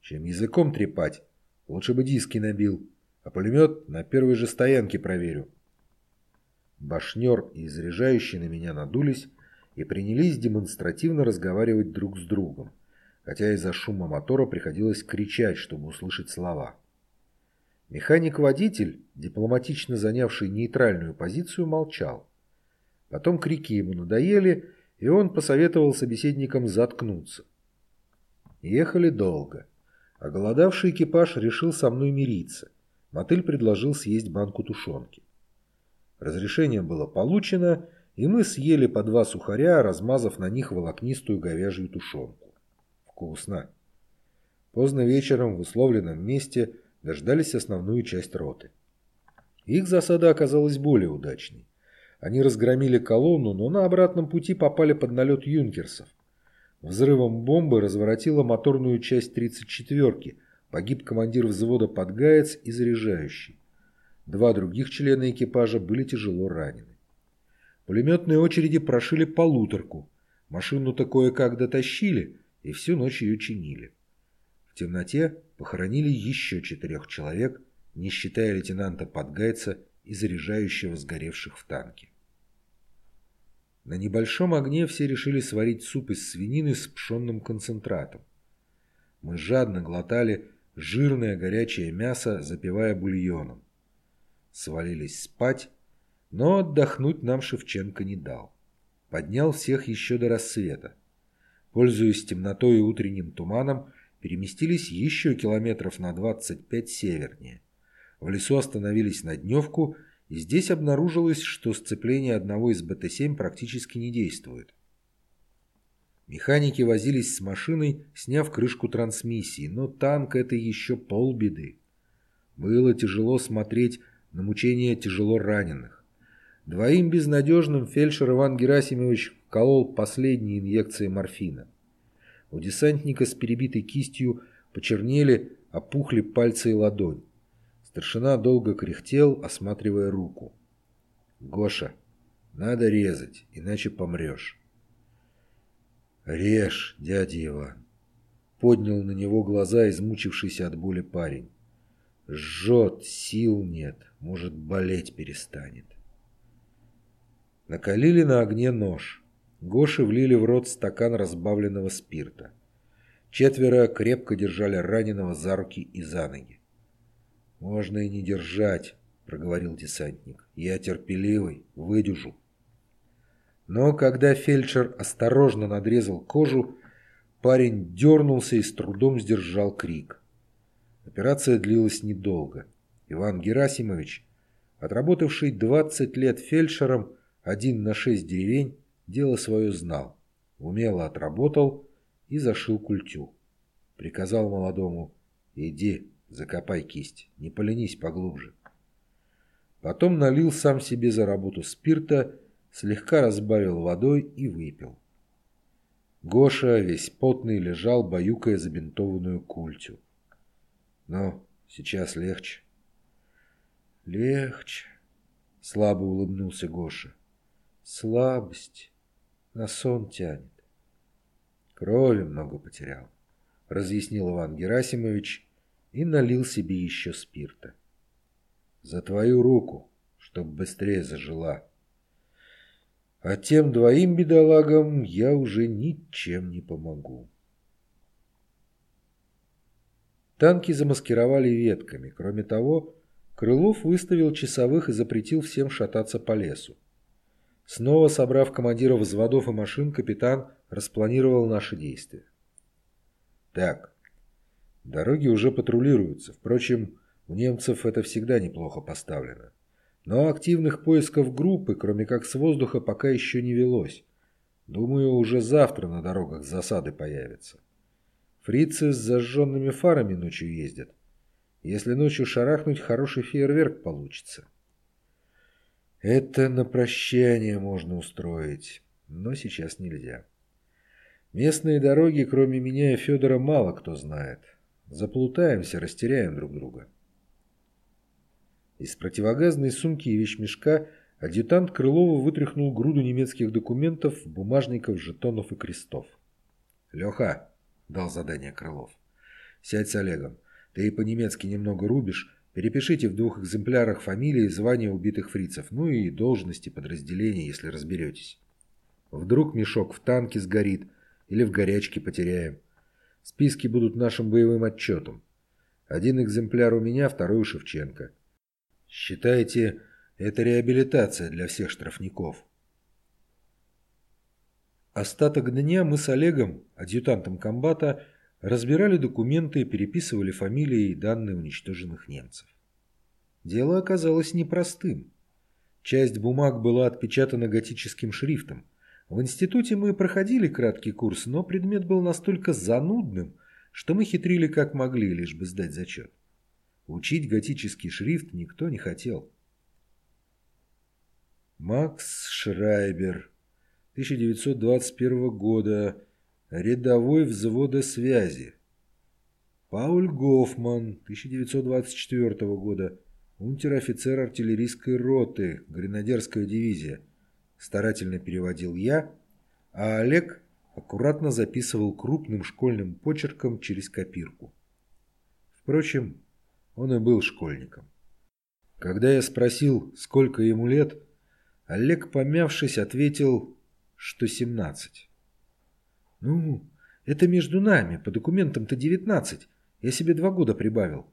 Чем языком трепать, лучше бы диски набил, а пулемет на первой же стоянке проверю. Башнер и заряжающий на меня надулись, и принялись демонстративно разговаривать друг с другом, хотя из-за шума мотора приходилось кричать, чтобы услышать слова. Механик-водитель, дипломатично занявший нейтральную позицию, молчал. Потом крики ему надоели, и он посоветовал собеседникам заткнуться. Ехали долго. а голодавший экипаж решил со мной мириться. Мотыль предложил съесть банку тушенки. Разрешение было получено, и мы съели по два сухаря, размазав на них волокнистую говяжью тушенку. Вкусно. Поздно вечером в условленном месте дождались основную часть роты. Их засада оказалась более удачной. Они разгромили колонну, но на обратном пути попали под налет юнкерсов. Взрывом бомбы разворотила моторную часть 34-ки, погиб командир взвода Подгаец и заряжающий. Два других члена экипажа были тяжело ранены. Пулеметные очереди прошили полуторку. Машину-то кое-как дотащили и всю ночь ее чинили. В темноте похоронили еще четырех человек, не считая лейтенанта Подгайца и заряжающего сгоревших в танке. На небольшом огне все решили сварить суп из свинины с пшенным концентратом. Мы жадно глотали жирное горячее мясо, запивая бульоном. Свалились спать, но отдохнуть нам Шевченко не дал. Поднял всех еще до рассвета. Пользуясь темнотой и утренним туманом, переместились еще километров на 25 севернее. В лесу остановились на дневку, и здесь обнаружилось, что сцепление одного из БТ-7 практически не действует. Механики возились с машиной, сняв крышку трансмиссии, но танк — это еще полбеды. Было тяжело смотреть на мучения тяжело раненых. Двоим безнадежным фельдшер Иван Герасимович колол последние инъекции морфина. У десантника с перебитой кистью почернели, опухли пальцы и ладонь. Старшина долго кряхтел, осматривая руку. «Гоша, надо резать, иначе помрешь». «Режь, дядя Иван!» Поднял на него глаза измучившийся от боли парень. «Жжет, сил нет, может, болеть перестанет». Накалили на огне нож. Гоши влили в рот стакан разбавленного спирта. Четверо крепко держали раненого за руки и за ноги. «Можно и не держать», — проговорил десантник. «Я терпеливый, выдержу». Но когда фельдшер осторожно надрезал кожу, парень дернулся и с трудом сдержал крик. Операция длилась недолго. Иван Герасимович, отработавший 20 лет фельдшером, один на шесть деревень, дело свое знал. Умело отработал и зашил культю. Приказал молодому «Иди, закопай кисть, не поленись поглубже». Потом налил сам себе за работу спирта слегка разбавил водой и выпил. Гоша, весь потный, лежал, баюкая забинтованную культю. «Ну, сейчас легче». «Легче», — слабо улыбнулся Гоша. «Слабость. На сон тянет». «Крови много потерял», — разъяснил Иван Герасимович и налил себе еще спирта. «За твою руку, чтоб быстрее зажила». А тем двоим бедолагам я уже ничем не помогу. Танки замаскировали ветками. Кроме того, Крылов выставил часовых и запретил всем шататься по лесу. Снова собрав командиров взводов и машин, капитан распланировал наши действия. Так, дороги уже патрулируются. Впрочем, у немцев это всегда неплохо поставлено. Но активных поисков группы, кроме как с воздуха, пока еще не велось. Думаю, уже завтра на дорогах засады появятся. Фрицы с зажженными фарами ночью ездят. Если ночью шарахнуть, хороший фейерверк получится. Это на прощание можно устроить, но сейчас нельзя. Местные дороги, кроме меня и Федора, мало кто знает. Заплутаемся, растеряем друг друга. Из противогазной сумки и вещмешка адъютант Крылова вытряхнул груду немецких документов, бумажников, жетонов и крестов. «Леха», — дал задание Крылов, — «сядь с Олегом. Ты и по-немецки немного рубишь. Перепишите в двух экземплярах фамилии и звания убитых фрицев, ну и должности подразделения, если разберетесь. Вдруг мешок в танке сгорит или в горячке потеряем. Списки будут нашим боевым отчетом. Один экземпляр у меня, второй у Шевченко. Считайте, это реабилитация для всех штрафников. Остаток дня мы с Олегом, адъютантом комбата, разбирали документы, переписывали фамилии и данные уничтоженных немцев. Дело оказалось непростым. Часть бумаг была отпечатана готическим шрифтом. В институте мы проходили краткий курс, но предмет был настолько занудным, что мы хитрили как могли, лишь бы сдать зачет. Учить готический шрифт никто не хотел. Макс Шрайбер, 1921 года, рядовой взвода связи. Пауль Гофман, 1924 года, унтер-офицер артиллерийской роты, гренадерская дивизия. Старательно переводил я, а Олег аккуратно записывал крупным школьным почерком через копирку. Впрочем, он и был школьником. Когда я спросил, сколько ему лет, Олег, помявшись, ответил, что 17. «Ну, Это между нами, по документам-то 19. Я себе два года прибавил.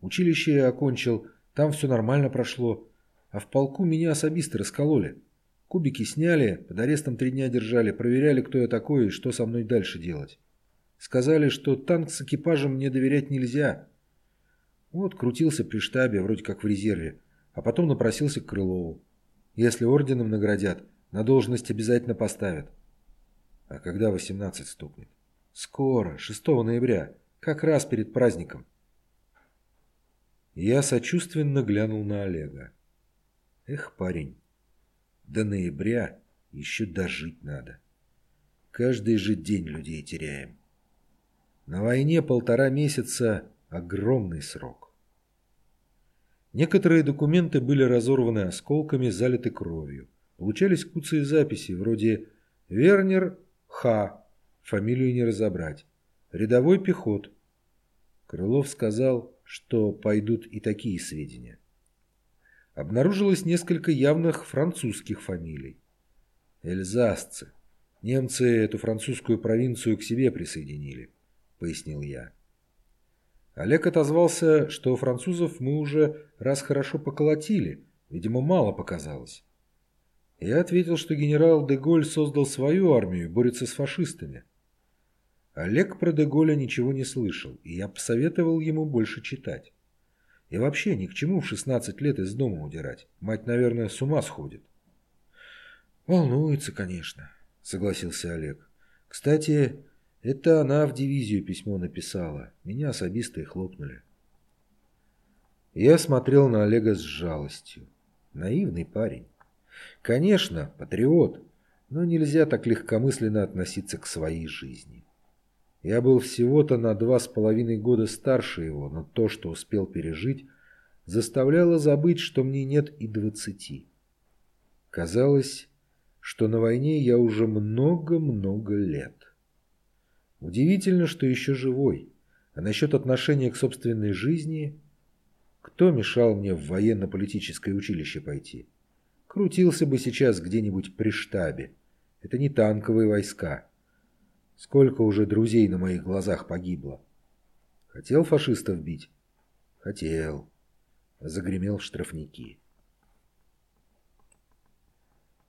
Училище я окончил, там все нормально прошло. А в полку меня особисты раскололи. Кубики сняли, под арестом три дня держали, проверяли, кто я такой и что со мной дальше делать. Сказали, что танк с экипажем мне доверять нельзя. Вот крутился при штабе, вроде как в резерве, а потом напросился к Крылову. Если орденом наградят, на должность обязательно поставят. А когда 18 стукнет? Скоро, 6 ноября, как раз перед праздником. Я сочувственно глянул на Олега. Эх, парень, до ноября еще дожить надо. Каждый же день людей теряем. На войне полтора месяца – огромный срок. Некоторые документы были разорваны осколками, залиты кровью. Получались куцые записи, вроде «Вернер Х», фамилию не разобрать, «Рядовой пехот». Крылов сказал, что пойдут и такие сведения обнаружилось несколько явных французских фамилий. Эльзасцы. Немцы эту французскую провинцию к себе присоединили, пояснил я. Олег отозвался, что французов мы уже раз хорошо поколотили, видимо, мало показалось. Я ответил, что генерал Деголь создал свою армию, борется с фашистами. Олег про Деголя ничего не слышал, и я посоветовал ему больше читать. И вообще ни к чему в 16 лет из дома удирать. Мать, наверное, с ума сходит. Волнуется, конечно, согласился Олег. Кстати, это она в дивизию письмо написала. Меня особисто и хлопнули. Я смотрел на Олега с жалостью. Наивный парень. Конечно, патриот, но нельзя так легкомысленно относиться к своей жизни. Я был всего-то на два с половиной года старше его, но то, что успел пережить, заставляло забыть, что мне нет и двадцати. Казалось, что на войне я уже много-много лет. Удивительно, что еще живой. А насчет отношения к собственной жизни... Кто мешал мне в военно-политическое училище пойти? Крутился бы сейчас где-нибудь при штабе. Это не танковые войска. Сколько уже друзей на моих глазах погибло. Хотел фашистов бить? Хотел. Загремел в штрафники.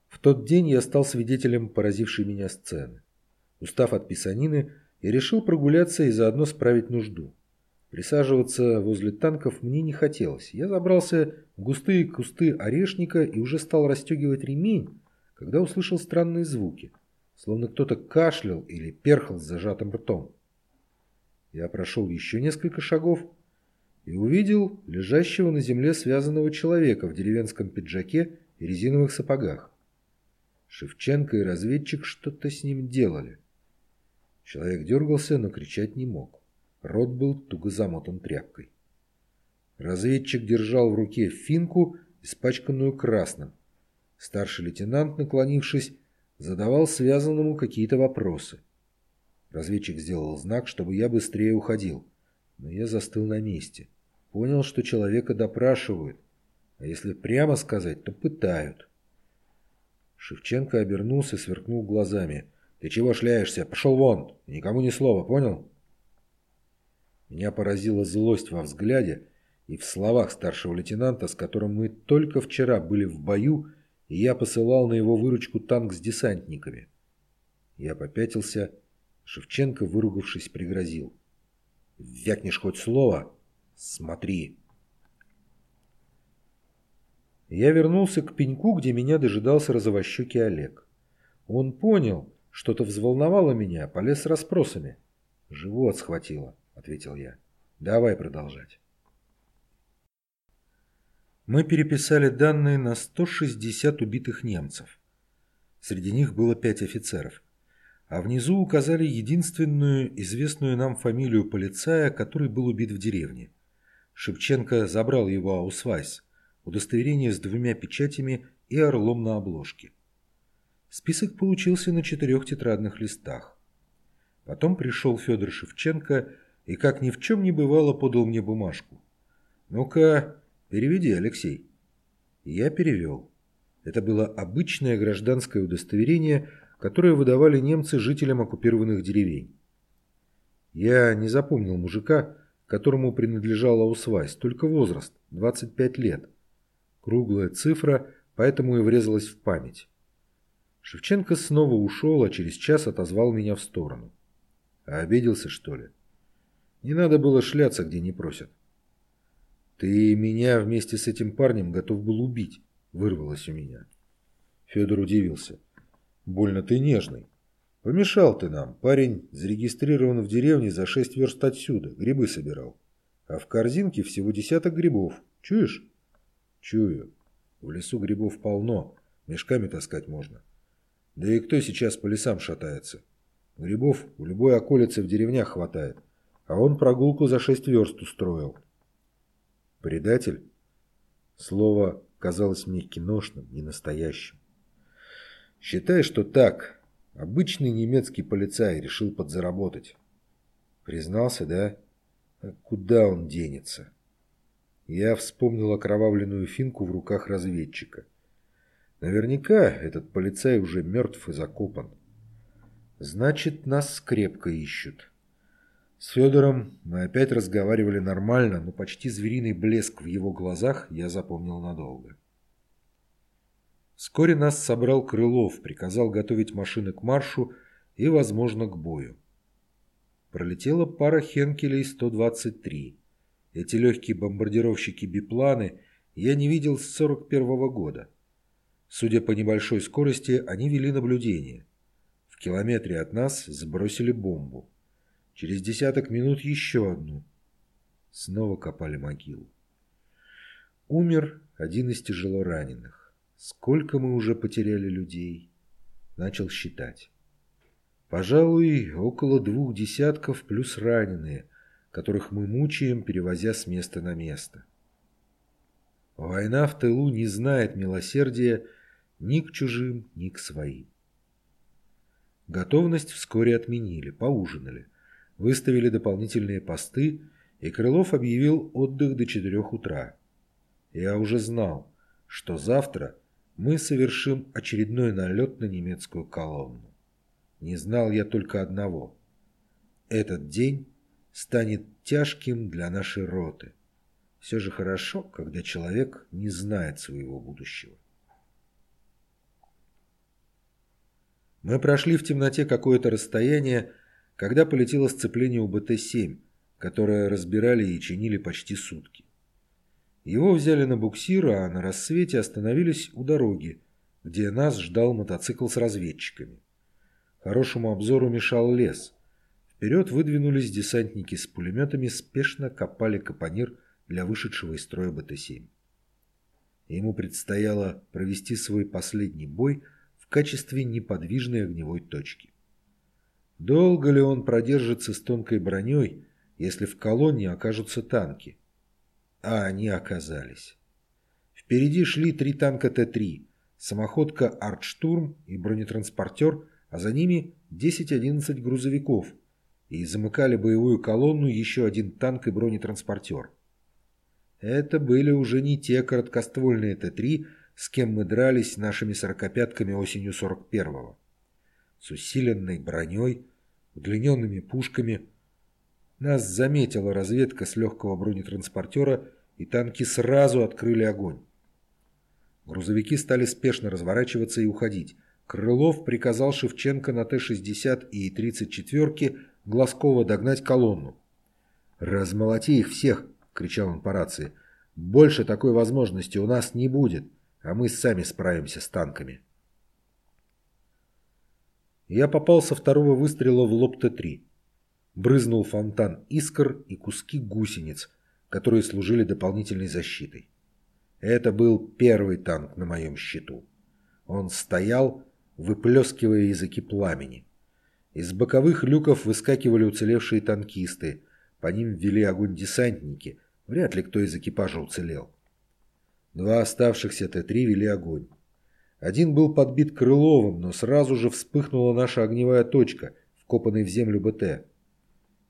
В тот день я стал свидетелем поразившей меня сцены. Устав от писанины, я решил прогуляться и заодно справить нужду. Присаживаться возле танков мне не хотелось. Я забрался в густые кусты орешника и уже стал расстегивать ремень, когда услышал странные звуки словно кто-то кашлял или перхал с зажатым ртом. Я прошел еще несколько шагов и увидел лежащего на земле связанного человека в деревенском пиджаке и резиновых сапогах. Шевченко и разведчик что-то с ним делали. Человек дергался, но кричать не мог. Рот был туго замотан тряпкой. Разведчик держал в руке финку, испачканную красным. Старший лейтенант, наклонившись, задавал связанному какие-то вопросы. Разведчик сделал знак, чтобы я быстрее уходил, но я застыл на месте. Понял, что человека допрашивают, а если прямо сказать, то пытают. Шевченко обернулся, сверкнул глазами. «Ты чего шляешься? Пошел вон! Никому ни слова, понял?» Меня поразила злость во взгляде и в словах старшего лейтенанта, с которым мы только вчера были в бою и я посылал на его выручку танк с десантниками. Я попятился, Шевченко, выругавшись, пригрозил. «Вякнешь хоть слово? Смотри!» Я вернулся к пеньку, где меня дожидался розовощекий Олег. Он понял, что-то взволновало меня, полез с расспросами. «Живот схватило», — ответил я. «Давай продолжать». Мы переписали данные на 160 убитых немцев. Среди них было пять офицеров. А внизу указали единственную известную нам фамилию полицая, который был убит в деревне. Шевченко забрал его аусвайс, удостоверение с двумя печатями и орлом на обложке. Список получился на четырех тетрадных листах. Потом пришел Федор Шевченко и, как ни в чем не бывало, подал мне бумажку. «Ну-ка, «Переведи, Алексей». Я перевел. Это было обычное гражданское удостоверение, которое выдавали немцы жителям оккупированных деревень. Я не запомнил мужика, которому принадлежала Усвайс, только возраст – 25 лет. Круглая цифра, поэтому и врезалась в память. Шевченко снова ушел, а через час отозвал меня в сторону. А обиделся, что ли? Не надо было шляться, где не просят. «Ты меня вместе с этим парнем готов был убить», — вырвалось у меня. Федор удивился. «Больно ты нежный. Помешал ты нам. Парень зарегистрирован в деревне за шесть верст отсюда. Грибы собирал. А в корзинке всего десяток грибов. Чуешь?» «Чую. В лесу грибов полно. Мешками таскать можно. Да и кто сейчас по лесам шатается? Грибов у любой околицы в деревнях хватает. А он прогулку за шесть верст устроил». Предатель? Слово казалось мне киношным, не настоящим. Считай, что так. Обычный немецкий полицай решил подзаработать. Признался, да? А куда он денется? Я вспомнил окровавленную финку в руках разведчика. Наверняка этот полицай уже мертв и закопан. Значит, нас крепко ищут. С Федором мы опять разговаривали нормально, но почти звериный блеск в его глазах я запомнил надолго. Вскоре нас собрал Крылов, приказал готовить машины к маршу и, возможно, к бою. Пролетела пара Хенкелей 123. Эти легкие бомбардировщики-бипланы я не видел с 41 -го года. Судя по небольшой скорости, они вели наблюдение. В километре от нас сбросили бомбу. Через десяток минут еще одну. Снова копали могилу. Умер один из тяжело раненых. Сколько мы уже потеряли людей? Начал считать. Пожалуй, около двух десятков плюс раненые, которых мы мучаем, перевозя с места на место. Война в тылу не знает милосердия ни к чужим, ни к своим. Готовность вскоре отменили, поужинали выставили дополнительные посты, и Крылов объявил отдых до 4 утра. Я уже знал, что завтра мы совершим очередной налет на немецкую колонну. Не знал я только одного. Этот день станет тяжким для нашей роты. Все же хорошо, когда человек не знает своего будущего. Мы прошли в темноте какое-то расстояние, когда полетело сцепление УБТ-7, которое разбирали и чинили почти сутки. Его взяли на буксир, а на рассвете остановились у дороги, где нас ждал мотоцикл с разведчиками. Хорошему обзору мешал лес. Вперед выдвинулись десантники с пулеметами, спешно копали капонир для вышедшего из строя БТ-7. Ему предстояло провести свой последний бой в качестве неподвижной огневой точки. Долго ли он продержится с тонкой броней, если в колонне окажутся танки? А они оказались. Впереди шли три танка Т-3, самоходка «Артштурм» и бронетранспортер, а за ними 10-11 грузовиков, и замыкали боевую колонну еще один танк и бронетранспортер. Это были уже не те короткоствольные Т-3, с кем мы дрались нашими сорокопятками осенью 41-го. С усиленной броней, удлиненными пушками. Нас заметила разведка с легкого бронетранспортера, и танки сразу открыли огонь. Грузовики стали спешно разворачиваться и уходить. Крылов приказал Шевченко на Т-60 и 34-ки Глазкова догнать колонну. «Размолоти их всех!» — кричал он по рации. «Больше такой возможности у нас не будет, а мы сами справимся с танками». Я попал со второго выстрела в лоб Т-3. Брызнул фонтан искр и куски гусениц, которые служили дополнительной защитой. Это был первый танк на моем счету. Он стоял, выплескивая языки пламени. Из боковых люков выскакивали уцелевшие танкисты. По ним ввели огонь десантники. Вряд ли кто из экипажа уцелел. Два оставшихся Т-3 вели огонь. Один был подбит Крыловым, но сразу же вспыхнула наша огневая точка, вкопанный в землю БТ.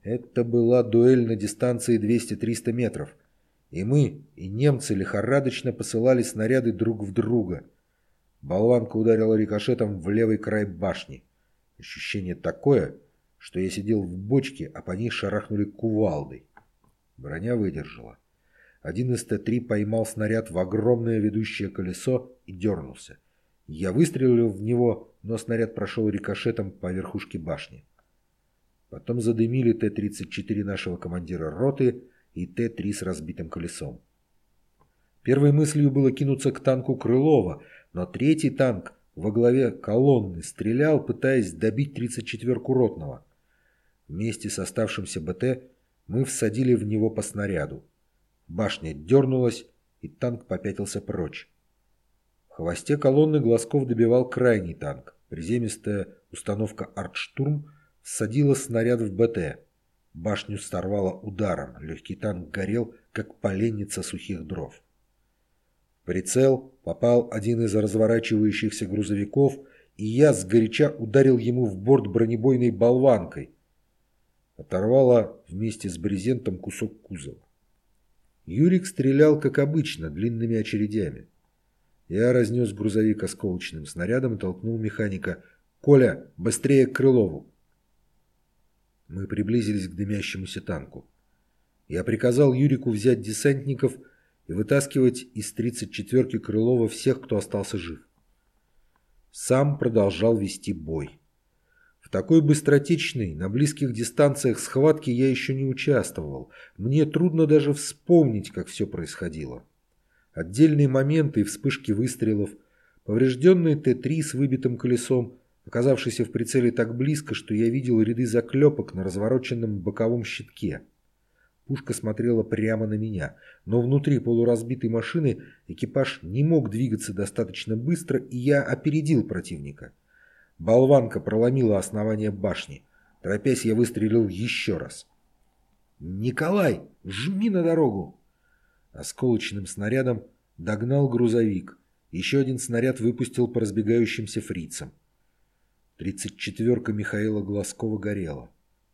Это была дуэль на дистанции 200-300 метров. И мы, и немцы лихорадочно посылали снаряды друг в друга. Болванка ударила рикошетом в левый край башни. Ощущение такое, что я сидел в бочке, а по ней шарахнули кувалдой. Броня выдержала. Один из Т-3 поймал снаряд в огромное ведущее колесо и дернулся. Я выстрелил в него, но снаряд прошел рикошетом по верхушке башни. Потом задымили Т-34 нашего командира роты и Т-3 с разбитым колесом. Первой мыслью было кинуться к танку Крылова, но третий танк во главе колонны стрелял, пытаясь добить 34-ку ротного. Вместе с оставшимся БТ мы всадили в него по снаряду. Башня дернулась, и танк попятился прочь. Хвосте колонны Глазков добивал крайний танк. Приземистая установка «Артштурм» всадила снаряд в БТ. Башню сорвало ударом. Легкий танк горел, как поленница сухих дров. Прицел попал один из разворачивающихся грузовиков, и я сгоряча ударил ему в борт бронебойной болванкой. Оторвало вместе с брезентом кусок кузова. Юрик стрелял, как обычно, длинными очередями. Я разнес грузовик осколочным снарядом и толкнул механика. «Коля, быстрее к Крылову!» Мы приблизились к дымящемуся танку. Я приказал Юрику взять десантников и вытаскивать из 34-ки Крылова всех, кто остался жив. Сам продолжал вести бой. В такой быстротечной, на близких дистанциях схватки я еще не участвовал. Мне трудно даже вспомнить, как все происходило. Отдельные моменты и вспышки выстрелов, поврежденный Т-3 с выбитым колесом, оказавшийся в прицеле так близко, что я видел ряды заклепок на развороченном боковом щитке. Пушка смотрела прямо на меня, но внутри полуразбитой машины экипаж не мог двигаться достаточно быстро, и я опередил противника. Болванка проломила основание башни. Торопясь, я выстрелил еще раз. «Николай, жми на дорогу!» Осколочным снарядом догнал грузовик. Еще один снаряд выпустил по разбегающимся фрицам. Тридцать четверка Михаила Глазкова горела.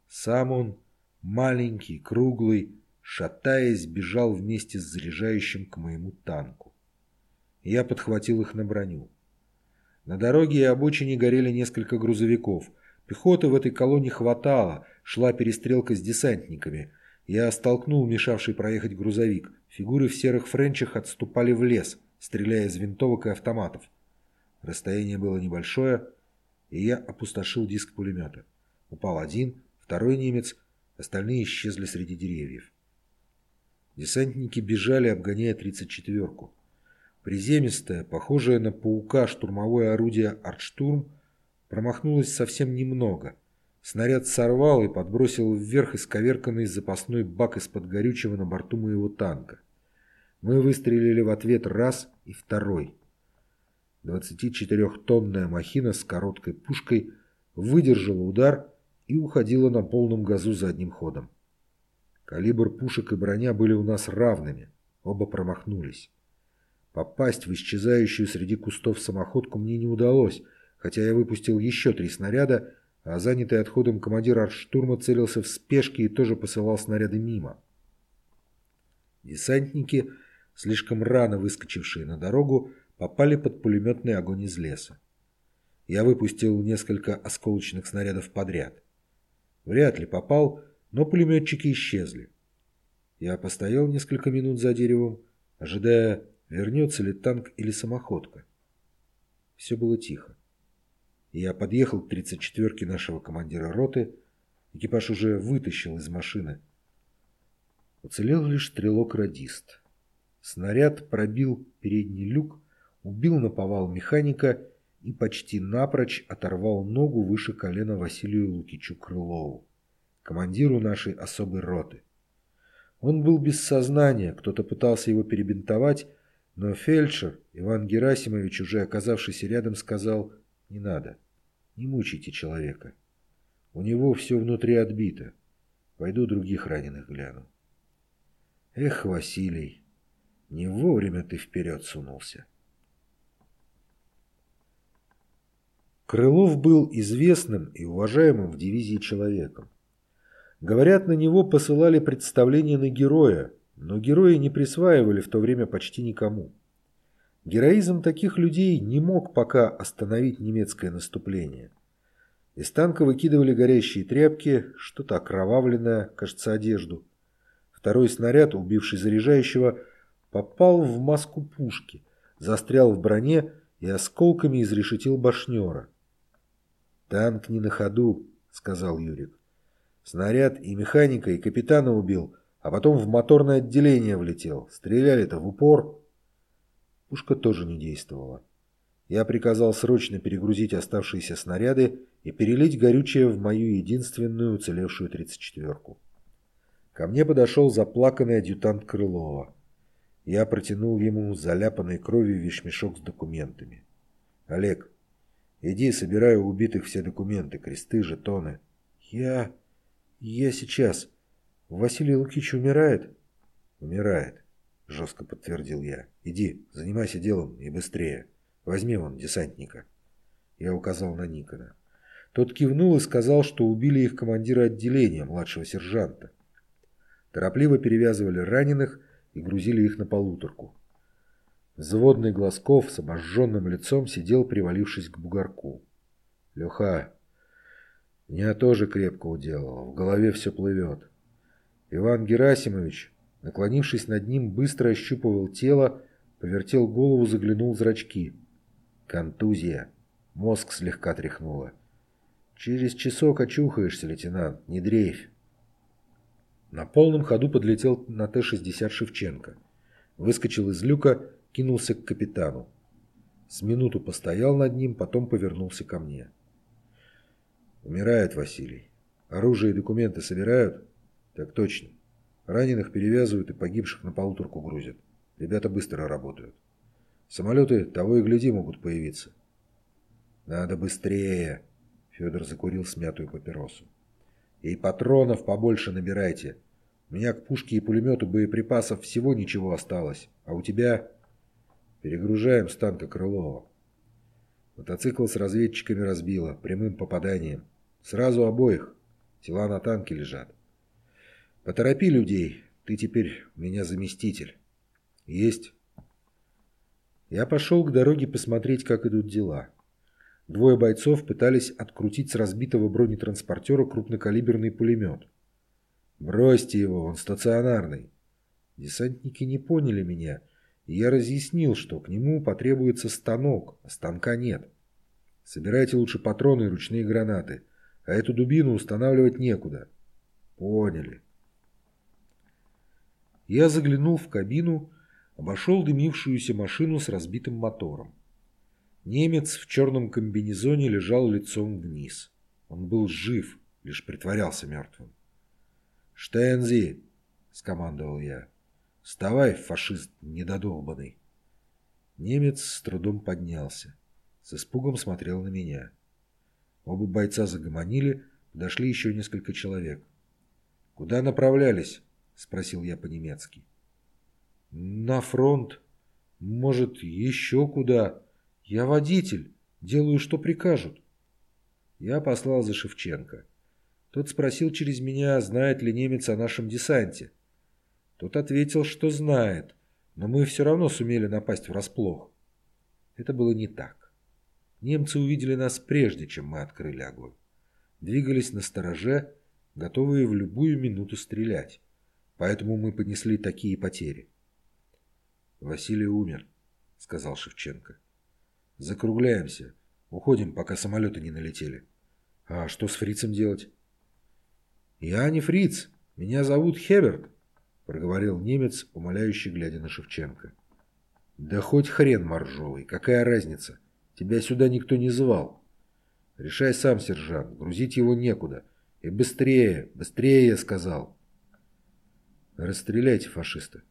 Сам он, маленький, круглый, шатаясь, бежал вместе с заряжающим к моему танку. Я подхватил их на броню. На дороге и обочине горели несколько грузовиков. Пехоты в этой колонне хватало, шла перестрелка с десантниками. Я столкнул мешавший проехать грузовик. Фигуры в серых френчах отступали в лес, стреляя из винтовок и автоматов. Расстояние было небольшое, и я опустошил диск пулемета. Упал один, второй немец, остальные исчезли среди деревьев. Десантники бежали, обгоняя тридцать четверку. Приземистое, похожее на паука штурмовое орудие «Артштурм» промахнулось совсем немного. Снаряд сорвал и подбросил вверх исковерканный запасной бак из-под горючего на борту моего танка. Мы выстрелили в ответ раз и второй. 24-тонная махина с короткой пушкой выдержала удар и уходила на полном газу задним ходом. Калибр пушек и броня были у нас равными, оба промахнулись. Попасть в исчезающую среди кустов самоходку мне не удалось, хотя я выпустил еще три снаряда, а занятый отходом командир артштурма целился в спешке и тоже посылал снаряды мимо. Десантники, слишком рано выскочившие на дорогу, попали под пулеметный огонь из леса. Я выпустил несколько осколочных снарядов подряд. Вряд ли попал, но пулеметчики исчезли. Я постоял несколько минут за деревом, ожидая вернется ли танк или самоходка. Все было тихо. Я подъехал к 34-ке нашего командира роты. Экипаж уже вытащил из машины. Уцелел лишь стрелок-радист. Снаряд пробил передний люк, убил наповал механика и почти напрочь оторвал ногу выше колена Василию Лукичу Крылову, командиру нашей особой роты. Он был без сознания, кто-то пытался его перебинтовать, но фельдшер, Иван Герасимович, уже оказавшийся рядом, сказал «Не надо, не мучайте человека. У него все внутри отбито. Пойду других раненых гляну». «Эх, Василий, не вовремя ты вперед сунулся». Крылов был известным и уважаемым в дивизии человеком. Говорят, на него посылали представление на героя, но герои не присваивали в то время почти никому. Героизм таких людей не мог пока остановить немецкое наступление. Из танка выкидывали горящие тряпки, что-то окровавленное, кажется, одежду. Второй снаряд, убивший заряжающего, попал в маску пушки, застрял в броне и осколками изрешетил башнера. «Танк не на ходу», — сказал Юрик. «Снаряд и механика, и капитана убил, а потом в моторное отделение влетел. Стреляли-то в упор». Пушка тоже не действовала. Я приказал срочно перегрузить оставшиеся снаряды и перелить горючее в мою единственную уцелевшую тридцать четверку. Ко мне подошел заплаканный адъютант Крылова. Я протянул ему заляпанный кровью вещмешок с документами. «Олег, иди, собирай у убитых все документы, кресты, жетоны». «Я... я сейчас. Василий Лукич умирает?» «Умирает», — жестко подтвердил я. «Иди, занимайся делом и быстрее». Возьми вон десантника. Я указал на Никона. Тот кивнул и сказал, что убили их командира отделения, младшего сержанта. Торопливо перевязывали раненых и грузили их на полуторку. Взводный Глазков с обожженным лицом сидел, привалившись к бугорку. «Леха, меня тоже крепко уделало, в голове все плывет». Иван Герасимович, наклонившись над ним, быстро ощупывал тело, повертел голову, заглянул в зрачки – Контузия. Мозг слегка тряхнуло. Через часок очухаешься, лейтенант, не дрейфь. На полном ходу подлетел на Т-60 Шевченко. Выскочил из люка, кинулся к капитану. С минуту постоял над ним, потом повернулся ко мне. Умирает Василий. Оружие и документы собирают? Так точно. Раненых перевязывают и погибших на полуторку грузят. Ребята быстро работают. Самолеты того и гляди могут появиться. Надо быстрее. Федор закурил смятую папиросу. И патронов побольше набирайте. У меня к пушке и пулемету боеприпасов всего ничего осталось. А у тебя... Перегружаем с танка Крылова. Мотоцикл с разведчиками разбило, прямым попаданием. Сразу обоих. Тела на танке лежат. Поторопи людей, ты теперь у меня заместитель. Есть. Я пошел к дороге посмотреть, как идут дела. Двое бойцов пытались открутить с разбитого бронетранспортера крупнокалиберный пулемет. «Бросьте его, он стационарный». Десантники не поняли меня, и я разъяснил, что к нему потребуется станок, а станка нет. Собирайте лучше патроны и ручные гранаты, а эту дубину устанавливать некуда. Поняли. Я заглянул в кабину обошел дымившуюся машину с разбитым мотором. Немец в черном комбинезоне лежал лицом вниз. Он был жив, лишь притворялся мертвым. «Штензи!» — скомандовал я. «Вставай, фашист недодолбанный!» Немец с трудом поднялся. С испугом смотрел на меня. Оба бойца загомонили, подошли еще несколько человек. «Куда направлялись?» — спросил я по-немецки. На фронт. Может, еще куда. Я водитель. Делаю, что прикажут. Я послал за Шевченко. Тот спросил через меня, знает ли немец о нашем десанте. Тот ответил, что знает, но мы все равно сумели напасть врасплох. Это было не так. Немцы увидели нас прежде, чем мы открыли огонь. Двигались на стороже, готовые в любую минуту стрелять. Поэтому мы понесли такие потери. Василий умер, сказал Шевченко. Закругляемся. Уходим, пока самолеты не налетели. А что с фрицем делать? Я не фриц. Меня зовут Хеберт, проговорил немец, умоляющий, глядя на Шевченко. Да хоть хрен моржовый, какая разница? Тебя сюда никто не звал. Решай сам, сержант, грузить его некуда. И быстрее, быстрее, сказал. Расстреляйте фашиста.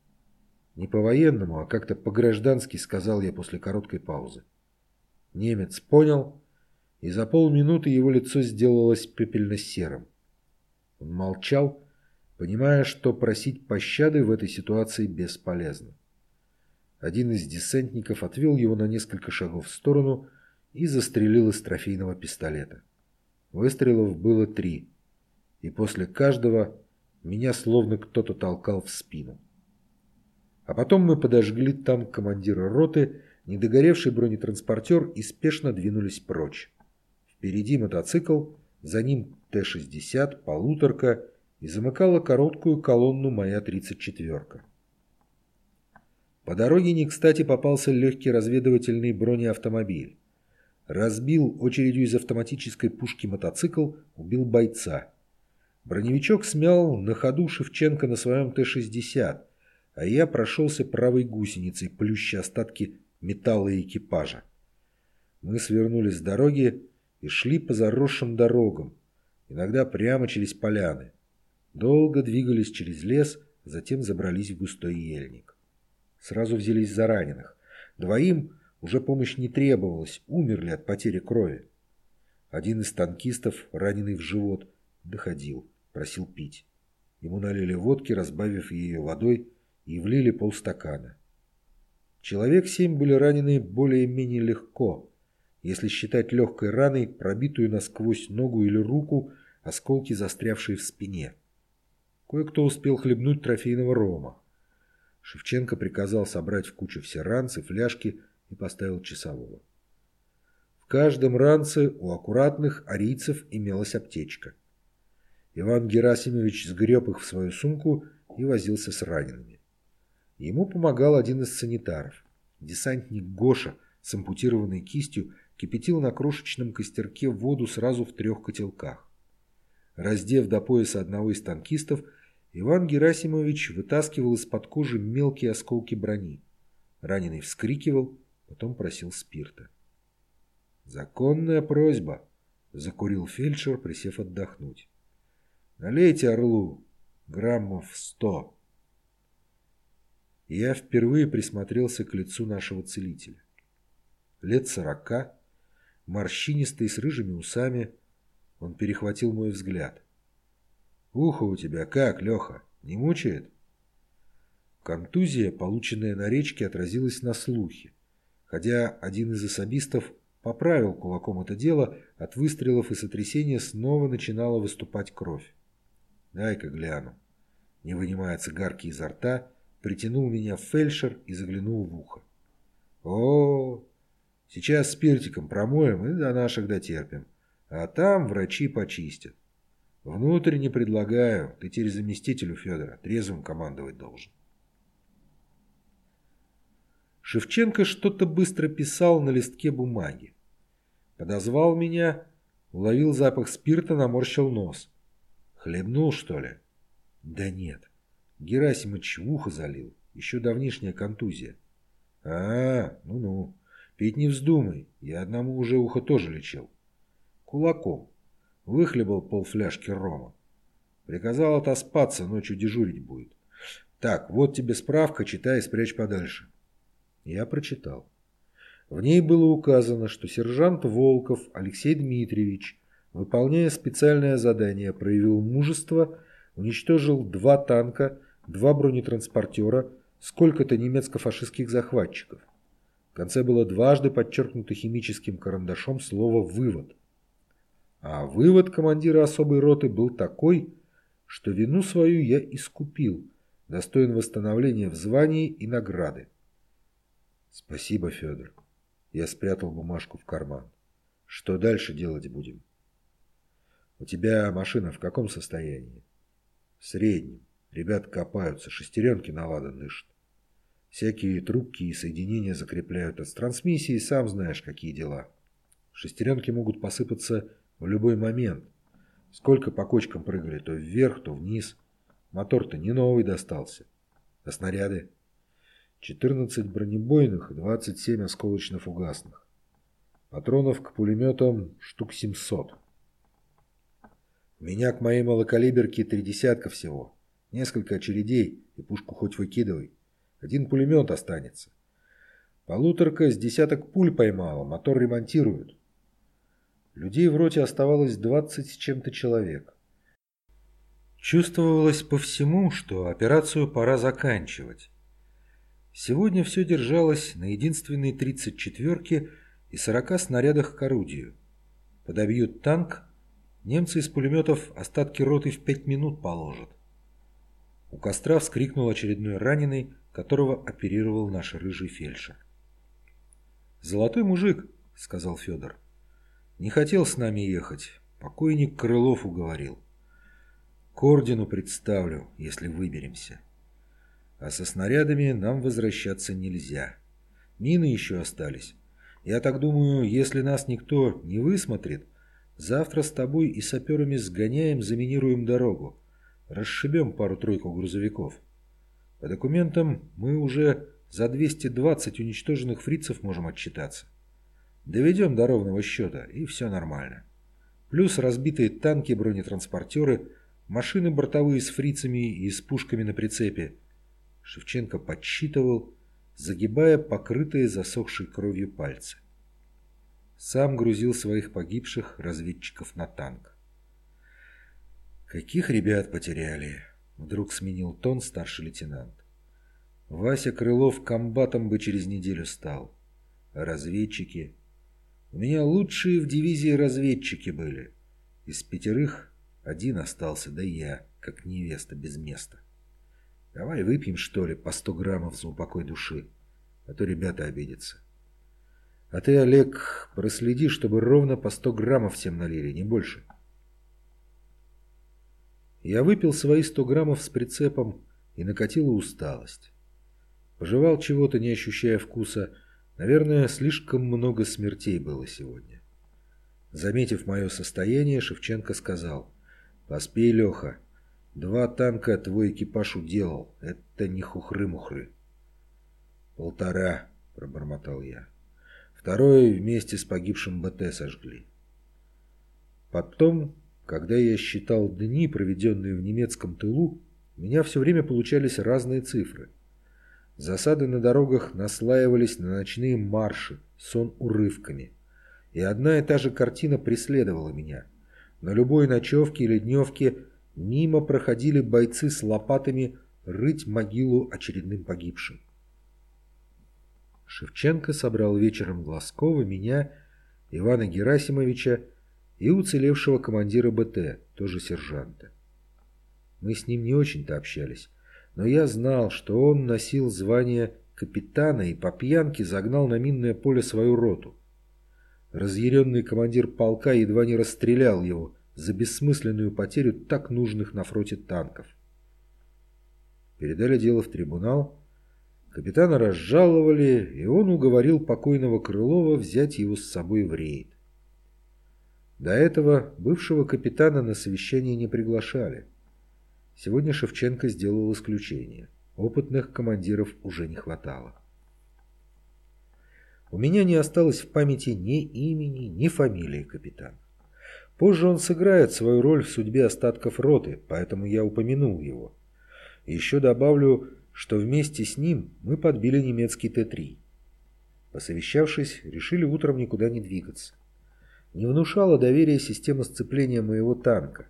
Не по-военному, а как-то по-граждански сказал я после короткой паузы. Немец понял, и за полминуты его лицо сделалось пепельно-серым. Он молчал, понимая, что просить пощады в этой ситуации бесполезно. Один из десантников отвел его на несколько шагов в сторону и застрелил из трофейного пистолета. Выстрелов было три, и после каждого меня словно кто-то толкал в спину. А потом мы подожгли танк командира роты, недогоревший бронетранспортер и спешно двинулись прочь. Впереди мотоцикл, за ним Т-60, полуторка и замыкала короткую колонну моя 34-ка. По дороге не кстати попался легкий разведывательный бронеавтомобиль. Разбил очередью из автоматической пушки мотоцикл, убил бойца. Броневичок смял на ходу Шевченко на своем Т-60, а я прошелся правой гусеницей, плюща остатки металла экипажа. Мы свернули с дороги и шли по заросшим дорогам, иногда прямо через поляны. Долго двигались через лес, затем забрались в густой ельник. Сразу взялись за раненых. Двоим уже помощь не требовалась, умерли от потери крови. Один из танкистов, раненый в живот, доходил, просил пить. Ему налили водки, разбавив ее водой, и влили полстакана. Человек семь были ранены более-менее легко. Если считать легкой раной, пробитую насквозь ногу или руку, осколки, застрявшие в спине. Кое-кто успел хлебнуть трофейного рома. Шевченко приказал собрать в кучу все ранцы, фляжки и поставил часового. В каждом ранце у аккуратных арийцев имелась аптечка. Иван Герасимович сгреб их в свою сумку и возился с ранеными. Ему помогал один из санитаров. Десантник Гоша с ампутированной кистью кипятил на крошечном костерке воду сразу в трех котелках. Раздев до пояса одного из танкистов, Иван Герасимович вытаскивал из-под кожи мелкие осколки брони. Раненый вскрикивал, потом просил спирта. «Законная просьба», — закурил фельдшер, присев отдохнуть. «Налейте орлу, граммов сто». Я впервые присмотрелся к лицу нашего целителя. Лет сорока, морщинистый, с рыжими усами, он перехватил мой взгляд. «Ухо у тебя как, Леха, не мучает?» Контузия, полученная на речке, отразилась на слухе, хотя один из особистов поправил кулаком это дело, от выстрелов и сотрясения снова начинала выступать кровь. «Дай-ка гляну». Не вынимая цигарки изо рта, притянул меня фельдшер и заглянул в ухо. «О, сейчас спиртиком промоем и до наших дотерпим, а там врачи почистят. Внутрь не предлагаю, ты теперь заместителю Федора, трезвым командовать должен». Шевченко что-то быстро писал на листке бумаги. Подозвал меня, уловил запах спирта, наморщил нос. Хлебнул, что ли? Да нет. Герасимыч в ухо залил. Еще давнишняя контузия. А, ну-ну. Пить не вздумай. Я одному уже ухо тоже лечил. Кулаком. Выхлебал полфляжки рома. Приказал отоспаться, ночью дежурить будет. Так, вот тебе справка, читай и спрячь подальше. Я прочитал. В ней было указано, что сержант Волков Алексей Дмитриевич, выполняя специальное задание, проявил мужество, уничтожил два танка, два бронетранспортера, сколько-то немецко-фашистских захватчиков. В конце было дважды подчеркнуто химическим карандашом слово «вывод». А вывод командира особой роты был такой, что вину свою я искупил, достоин восстановления в звании и награды. Спасибо, Федор. Я спрятал бумажку в карман. Что дальше делать будем? У тебя машина в каком состоянии? В среднем. Ребят копаются, шестеренки на лада дышат. Всякие трубки и соединения закрепляют от трансмиссии, сам знаешь, какие дела. Шестеренки могут посыпаться в любой момент. Сколько по кочкам прыгали, то вверх, то вниз. Мотор-то не новый достался. А снаряды? 14 бронебойных и 27 осколочно-фугасных. Патронов к пулеметам штук 700. Меня к моей малокалиберке три десятка всего. Несколько очередей и пушку хоть выкидывай. Один пулемет останется. Полуторка с десяток пуль поймала, мотор ремонтируют. Людей в роте оставалось 20 с чем-то человек. Чувствовалось по всему, что операцию пора заканчивать. Сегодня все держалось на единственной 34-ке и 40 снарядах к орудию. Подобьют танк, немцы из пулеметов остатки роты в 5 минут положат. У костра вскрикнул очередной раненый, которого оперировал наш рыжий фельдшер. «Золотой мужик», — сказал Федор. Не хотел с нами ехать. Покойник Крылов уговорил. К ордену представлю, если выберемся. А со снарядами нам возвращаться нельзя. Мины еще остались. Я так думаю, если нас никто не высмотрит, завтра с тобой и саперами сгоняем, заминируем дорогу. Расшибем пару-тройку грузовиков. По документам мы уже за 220 уничтоженных фрицев можем отчитаться. Доведем до ровного счета, и все нормально. Плюс разбитые танки, бронетранспортеры, машины бортовые с фрицами и с пушками на прицепе. Шевченко подсчитывал, загибая покрытые засохшей кровью пальцы. Сам грузил своих погибших разведчиков на танк. «Каких ребят потеряли?» — вдруг сменил тон старший лейтенант. «Вася Крылов комбатом бы через неделю стал. Разведчики...» «У меня лучшие в дивизии разведчики были. Из пятерых один остался, да я, как невеста без места. Давай выпьем, что ли, по сто граммов за упокой души, а то ребята обидятся. А ты, Олег, проследи, чтобы ровно по сто граммов всем налили, не больше». Я выпил свои сто граммов с прицепом и накатила усталость. Пожевал чего-то, не ощущая вкуса. Наверное, слишком много смертей было сегодня. Заметив мое состояние, Шевченко сказал. «Поспей, Леха. Два танка твой экипаж уделал. Это не хухры-мухры». «Полтора», — пробормотал я. Второе вместе с погибшим БТ сожгли. Потом когда я считал дни, проведенные в немецком тылу, у меня все время получались разные цифры. Засады на дорогах наслаивались на ночные марши, сон урывками. И одна и та же картина преследовала меня. На любой ночевке или дневке мимо проходили бойцы с лопатами рыть могилу очередным погибшим. Шевченко собрал вечером Глазкова, меня, Ивана Герасимовича и уцелевшего командира БТ, тоже сержанта. Мы с ним не очень-то общались, но я знал, что он носил звание капитана и по пьянке загнал на минное поле свою роту. Разъяренный командир полка едва не расстрелял его за бессмысленную потерю так нужных на фронте танков. Передали дело в трибунал, капитана разжаловали, и он уговорил покойного Крылова взять его с собой в рейд. До этого бывшего капитана на совещание не приглашали. Сегодня Шевченко сделал исключение. Опытных командиров уже не хватало. У меня не осталось в памяти ни имени, ни фамилии капитана. Позже он сыграет свою роль в судьбе остатков роты, поэтому я упомянул его. еще добавлю, что вместе с ним мы подбили немецкий Т-3. Посовещавшись, решили утром никуда не двигаться не внушала доверия система сцепления моего танка.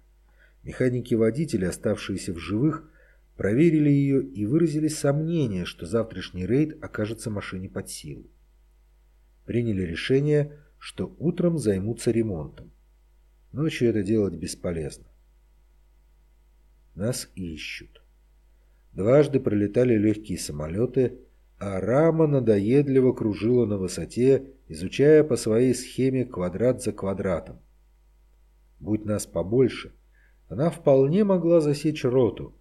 Механики-водители, оставшиеся в живых, проверили ее и выразили сомнение, что завтрашний рейд окажется машине под силу. Приняли решение, что утром займутся ремонтом. Ночью это делать бесполезно. Нас ищут. Дважды пролетали легкие самолеты, а рама надоедливо кружила на высоте, изучая по своей схеме квадрат за квадратом. Будь нас побольше, она вполне могла засечь роту,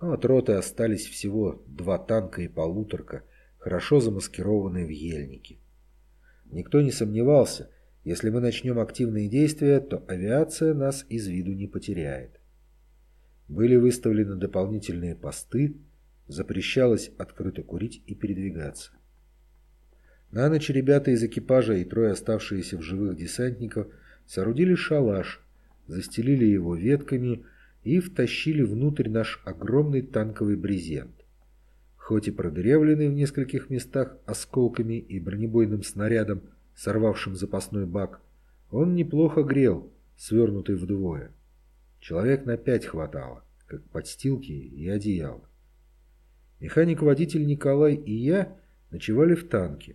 но от роты остались всего два танка и полуторка, хорошо замаскированные в ельнике. Никто не сомневался, если мы начнем активные действия, то авиация нас из виду не потеряет. Были выставлены дополнительные посты, запрещалось открыто курить и передвигаться. На ночь ребята из экипажа и трое оставшиеся в живых десантников соорудили шалаш, застелили его ветками и втащили внутрь наш огромный танковый брезент. Хоть и продырявленный в нескольких местах осколками и бронебойным снарядом, сорвавшим запасной бак, он неплохо грел, свернутый вдвое. Человек на пять хватало, как подстилки и одеяло. Механик-водитель Николай и я ночевали в танке.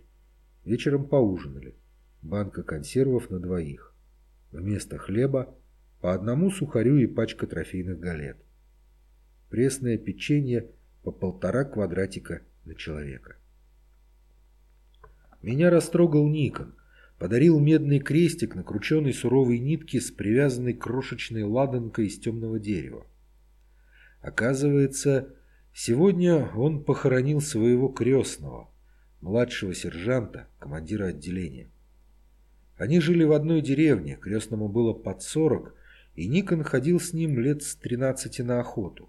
Вечером поужинали. Банка консервов на двоих. Вместо хлеба по одному сухарю и пачка трофейных галет. Пресное печенье по полтора квадратика на человека. Меня растрогал Никон, подарил медный крестик на крученной суровой нитке с привязанной крошечной ладанкой из темного дерева. Оказывается, сегодня он похоронил своего крестного, младшего сержанта, командира отделения. Они жили в одной деревне, крестному было под сорок, и Никон ходил с ним лет с тринадцати на охоту.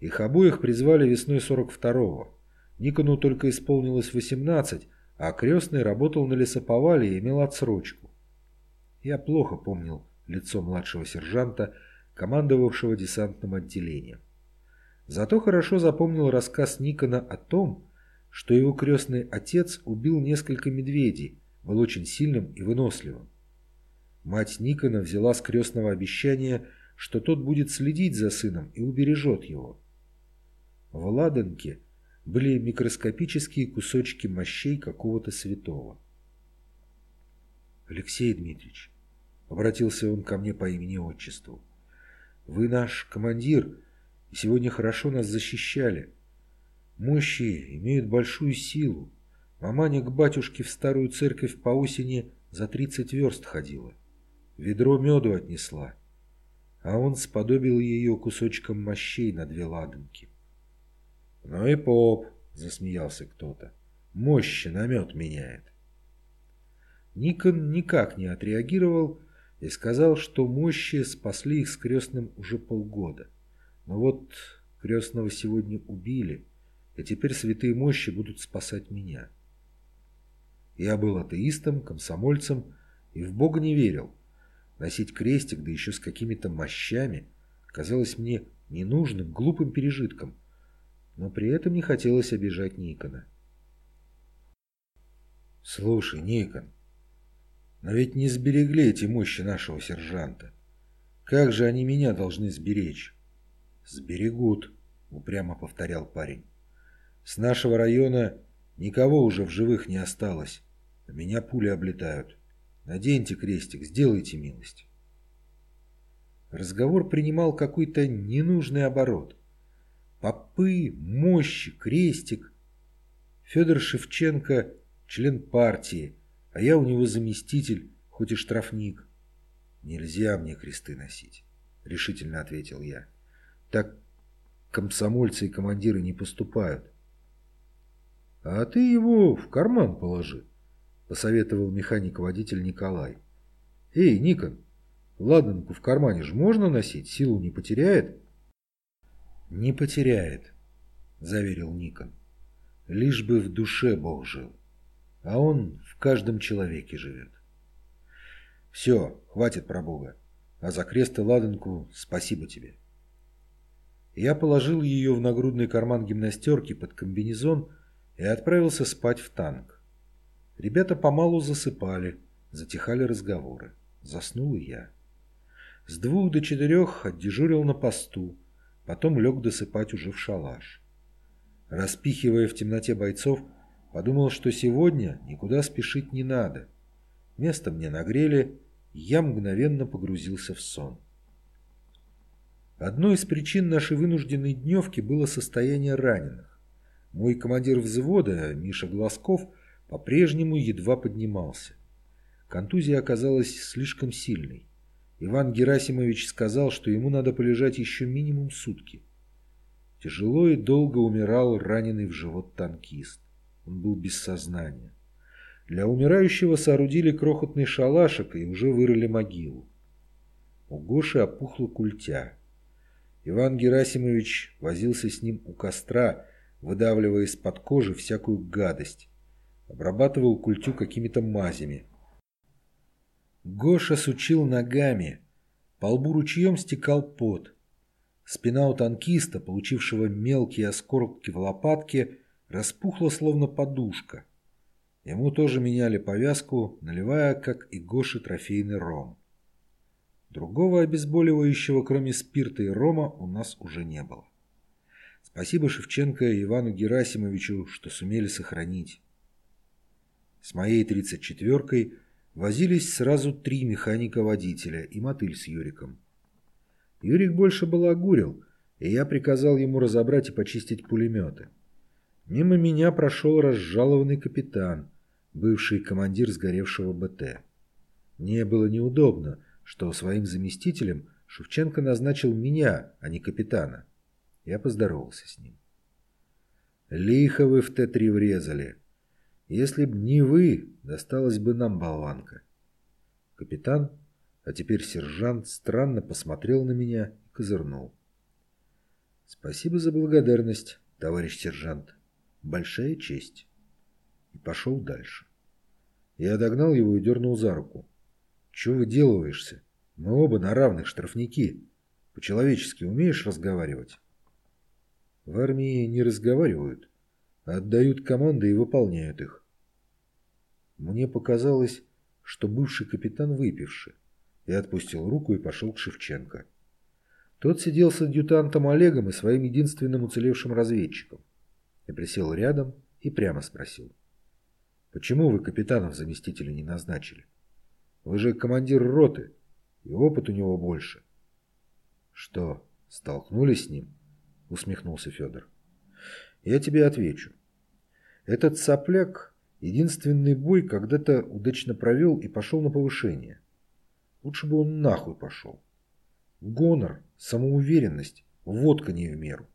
Их обоих призвали весной сорок второго. Никону только исполнилось восемнадцать, а крестный работал на лесоповале и имел отсрочку. Я плохо помнил лицо младшего сержанта, командовавшего десантным отделением. Зато хорошо запомнил рассказ Никона о том, что его крестный отец убил несколько медведей, был очень сильным и выносливым. Мать Никона взяла с крестного обещания, что тот будет следить за сыном и убережет его. В ладанке были микроскопические кусочки мощей какого-то святого. «Алексей Дмитриевич», — обратился он ко мне по имени-отчеству, — «вы наш командир, и сегодня хорошо нас защищали. Мощи имеют большую силу. Маманя к батюшке в старую церковь по осени за тридцать верст ходила. Ведро меду отнесла, а он сподобил ее кусочком мощей на две ладанки. «Ну и поп!» — засмеялся кто-то. «Мощи на мед меняет». Никон никак не отреагировал и сказал, что мощи спасли их с крестным уже полгода. Но вот крестного сегодня убили, и теперь святые мощи будут спасать меня. Я был атеистом, комсомольцем и в Бога не верил. Носить крестик, да еще с какими-то мощами, казалось мне ненужным, глупым пережитком – но при этом не хотелось обижать Никона. «Слушай, Никон, но ведь не сберегли эти мощи нашего сержанта. Как же они меня должны сберечь?» «Сберегут», — упрямо повторял парень. «С нашего района никого уже в живых не осталось, а меня пули облетают. Наденьте крестик, сделайте милость». Разговор принимал какой-то ненужный оборот — попы, мощи, крестик. Федор Шевченко – член партии, а я у него заместитель, хоть и штрафник. Нельзя мне кресты носить, решительно ответил я. Так комсомольцы и командиры не поступают. А ты его в карман положи, посоветовал механик-водитель Николай. Эй, Никон, ладанку в кармане же можно носить, силу не потеряет? «Не потеряет», — заверил Никон. «Лишь бы в душе Бог жил, а Он в каждом человеке живет». «Все, хватит про Бога, а за крест и ладанку спасибо тебе». Я положил ее в нагрудный карман гимнастерки под комбинезон и отправился спать в танк. Ребята помалу засыпали, затихали разговоры. Заснул и я. С двух до четырех отдежурил на посту, Потом лег досыпать уже в шалаш. Распихивая в темноте бойцов, подумал, что сегодня никуда спешить не надо. Место мне нагрели, я мгновенно погрузился в сон. Одной из причин нашей вынужденной дневки было состояние раненых. Мой командир взвода, Миша Глазков, по-прежнему едва поднимался. Контузия оказалась слишком сильной. Иван Герасимович сказал, что ему надо полежать еще минимум сутки. Тяжело и долго умирал раненый в живот танкист. Он был без сознания. Для умирающего соорудили крохотный шалашик и уже вырыли могилу. У Гоши опухла культя. Иван Герасимович возился с ним у костра, выдавливая из-под кожи всякую гадость. Обрабатывал культю какими-то мазями. Гоша сучил ногами. По лбу ручьем стекал пот. Спина у танкиста, получившего мелкие осколки в лопатке, распухла словно подушка. Ему тоже меняли повязку, наливая, как и Гоши, трофейный ром. Другого обезболивающего, кроме спирта и рома, у нас уже не было. Спасибо Шевченко и Ивану Герасимовичу, что сумели сохранить. С моей тридцать четверкой возились сразу три механика-водителя и мотыль с Юриком. Юрик больше балагурил, и я приказал ему разобрать и почистить пулеметы. Мимо меня прошел разжалованный капитан. бывший командир сгоревшего БТ. Мне было неудобно, что своим заместителем Шевченко назначил меня, а не капитана. Я поздоровался с ним. Лихо вы в Т-3 врезали. Если б не вы, досталась бы нам болванка. Капитан, а теперь сержант, странно посмотрел на меня и козырнул. Спасибо за благодарность, товарищ сержант. Большая честь. И пошел дальше. Я догнал его и дернул за руку. Чего выделываешься? Мы оба на равных штрафники. По-человечески умеешь разговаривать? В армии не разговаривают, отдают команды и выполняют их. Мне показалось, что бывший капитан выпивший. Я отпустил руку и пошел к Шевченко. Тот сидел с адъютантом Олегом и своим единственным уцелевшим разведчиком. Я присел рядом и прямо спросил. «Почему вы капитанов заместителя не назначили? Вы же командир роты, и опыт у него больше». «Что, столкнулись с ним?» — усмехнулся Федор. «Я тебе отвечу. Этот сопляк единственный бой когда-то удачно провел и пошел на повышение. Лучше бы он нахуй пошел. Гонор, самоуверенность, водка не в меру.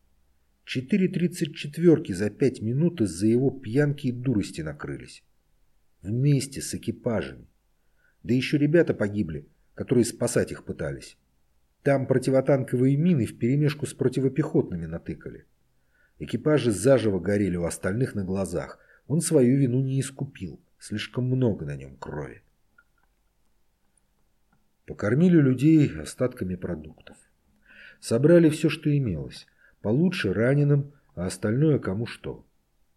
Четыре тридцать четверки за пять минут из-за его пьянки и дурости накрылись. Вместе с экипажами. Да еще ребята погибли, которые спасать их пытались. Там противотанковые мины вперемешку с противопехотными натыкали. Экипажи заживо горели у остальных на глазах. Он свою вину не искупил. Слишком много на нем крови. Покормили людей остатками продуктов. Собрали все, что имелось. Получше раненым, а остальное кому что.